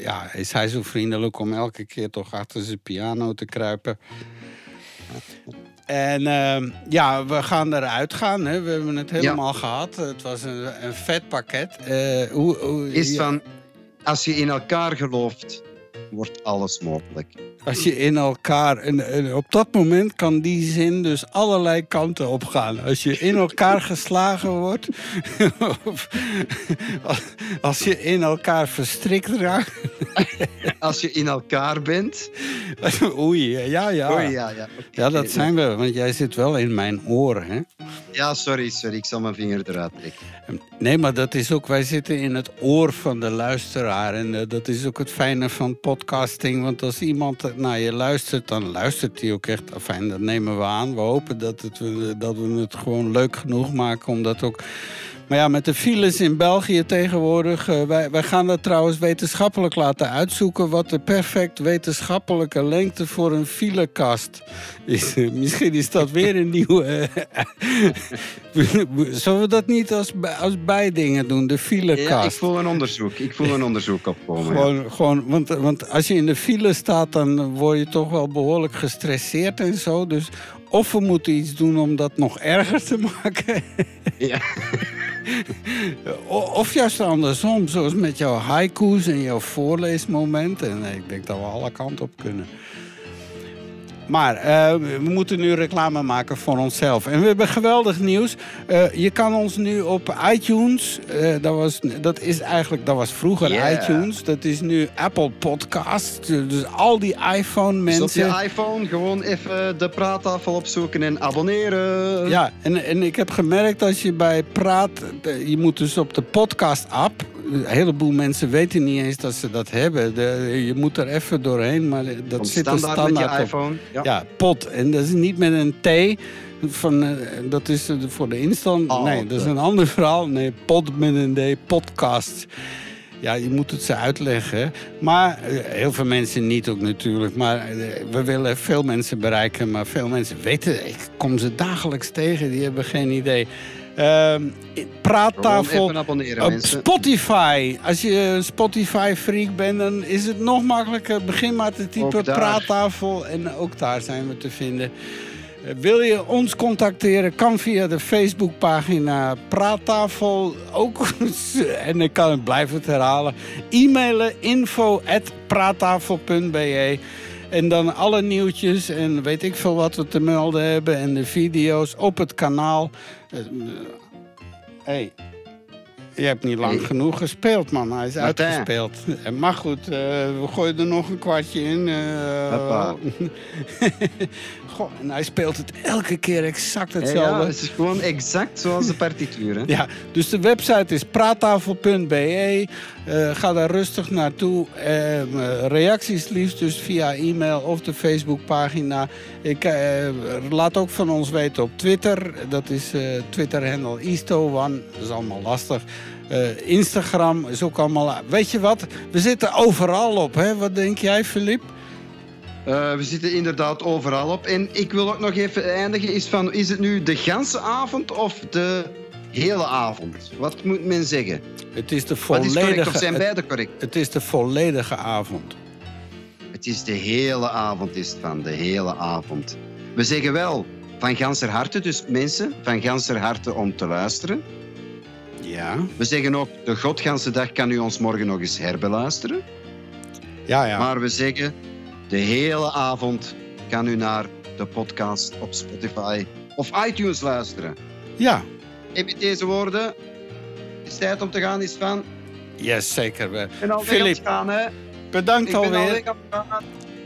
ja, is hij zo vriendelijk om elke keer toch achter zijn piano te kruipen. En ehm, ja, we gaan eruit gaan. Hè. We hebben het helemaal gehad. Het was een, een vet pakket. Eh, hoe, hoe, Is van, als je in elkaar gelooft, wordt alles mogelijk. Als je in elkaar. En, en op dat moment kan die zin dus allerlei kanten op gaan. Als je in elkaar geslagen wordt. of als- je in elkaar verstrikt raakt. Als je in elkaar bent. Oei, ja, ja. Oei, ja, ja. Ja, dat zijn we, want jij zit wel in mijn oren, hè? Ja, sorry, sorry. Ik zal mijn vinger eruit trekken. Nee, maar dat is ook, wij zitten in het oor van de luisteraar. En eh, dat is ook het fijne van podcasting. Want als iemand naar je luistert, dan luistert hij ook echt. Fijn, dat nemen we aan. We hopen dat, het, we- dat we het gewoon leuk genoeg maken om dat ook. Maar ja, met de files in België tegenwoordig. eh, wij, wij gaan dat trouwens wetenschappelijk laten uitzoeken. wat de perfect wetenschappelijke lengte voor een filekast is. Misschien is dat weer een nieuwe. eh, Zullen we dat niet als, als bijdingen doen? De Ja, ik filekast. voel een onderzoek. Ik voel een onderzoek opkomen. ja. Gewoon, gewoon, want, want als je in de file staat, dan word je toch wel behoorlijk gestresseerd en zo. Dus of we moeten iets doen om dat nog erger te maken. Ja. Of juist andersom, zoals met jouw haiku's en jouw voorleesmomenten. En ik denk dat we alle kanten op kunnen. Maar eh, we moeten nu reclame maken voor onszelf. En we hebben geweldig nieuws. Eh, je kan ons nu op iTunes. eh, dat, was, dat is eigenlijk, dat was vroeger Yeah. iTunes. Dat is nu Apple Podcast. Dus al die iPhone Dus op mensen. je iPhone gewoon even de praattafel opzoeken en abonneren. Ja, en, en ik heb gemerkt als je bij praat, je moet dus op de podcast-app. Een heleboel mensen weten niet eens dat ze dat hebben. De, je moet er even doorheen, maar dat Komt zit er standaard met je standaard op. iPhone, ja. Ja. pot. En dat is niet met een T. Van, eh, dat is eh, voor de instand. Oh, nee, dat is een ander verhaal. Nee, pod met een D, podcast. Ja, je moet het ze uitleggen. Maar eh, heel veel mensen niet ook natuurlijk. Maar we willen veel mensen bereiken. Maar veel mensen weten, ik kom ze dagelijks tegen. Die hebben geen idee. Ehm, praattafel op mensen. Spotify. Als je een Spotify-freak bent, dan is het nog makkelijker. Begin maar te typen praattafel. En ook daar zijn we te vinden. Eh, Wil je ons contacteren? Kan via de Facebookpagina Praattafel. Ook, en ik kan het blijven herhalen. E-mailen info at praattafel.be. En dan alle nieuwtjes en weet ik veel wat we te melden hebben. En de video's op het kanaal. Hey, je hebt niet lang genoeg gespeeld, man. Hij is Martijn. uitgespeeld. Eh, Maar goed, eh, we gooien er nog een kwartje in. eh. Goh, en hij speelt het elke keer exact Ja, hetzelfde. het is gewoon exact zoals de partituur. Hè? Ja, dus de website is praattafel.be. Eh, ga daar rustig naartoe. Eh, reacties liefst dus via e-mail of de Facebookpagina. Ik eh, laat ook van ons weten op Twitter. Dat is eh Twitter-handle Easto1. Dat is allemaal lastig. Eh, Instagram is ook allemaal... Weet je wat? We zitten overal op, hè? Wat denk jij, Filip? Eh, we zitten inderdaad overal op. En ik wil ook nog even eindigen. Is, van, is het nu de ganse avond of de hele avond? Wat moet men zeggen? Het is de Wat is correct volledige... of zijn het- beide correct? Het is de volledige avond. Het is de hele avond, is het van. De hele avond. We zeggen wel van ganser harte, dus mensen, van ganser harte om te luisteren. Ja. We zeggen ook, de godganse dag kan u ons morgen nog eens herbeluisteren. Ja, ja. Maar we zeggen, de hele avond kan u naar de podcast op Spotify of iTunes luisteren. Ja. En met deze woorden, het is tijd om te gaan, is van... Yes, zeker. We- En alweer gaan, hè. bedankt alweer.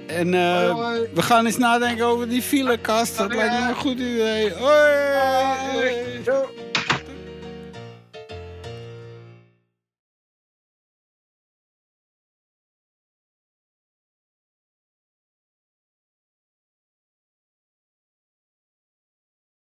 En Hoi, hoi. we gaan eens nadenken over die filekast. Dat lijkt me een goed idee. Hoi. Hoi.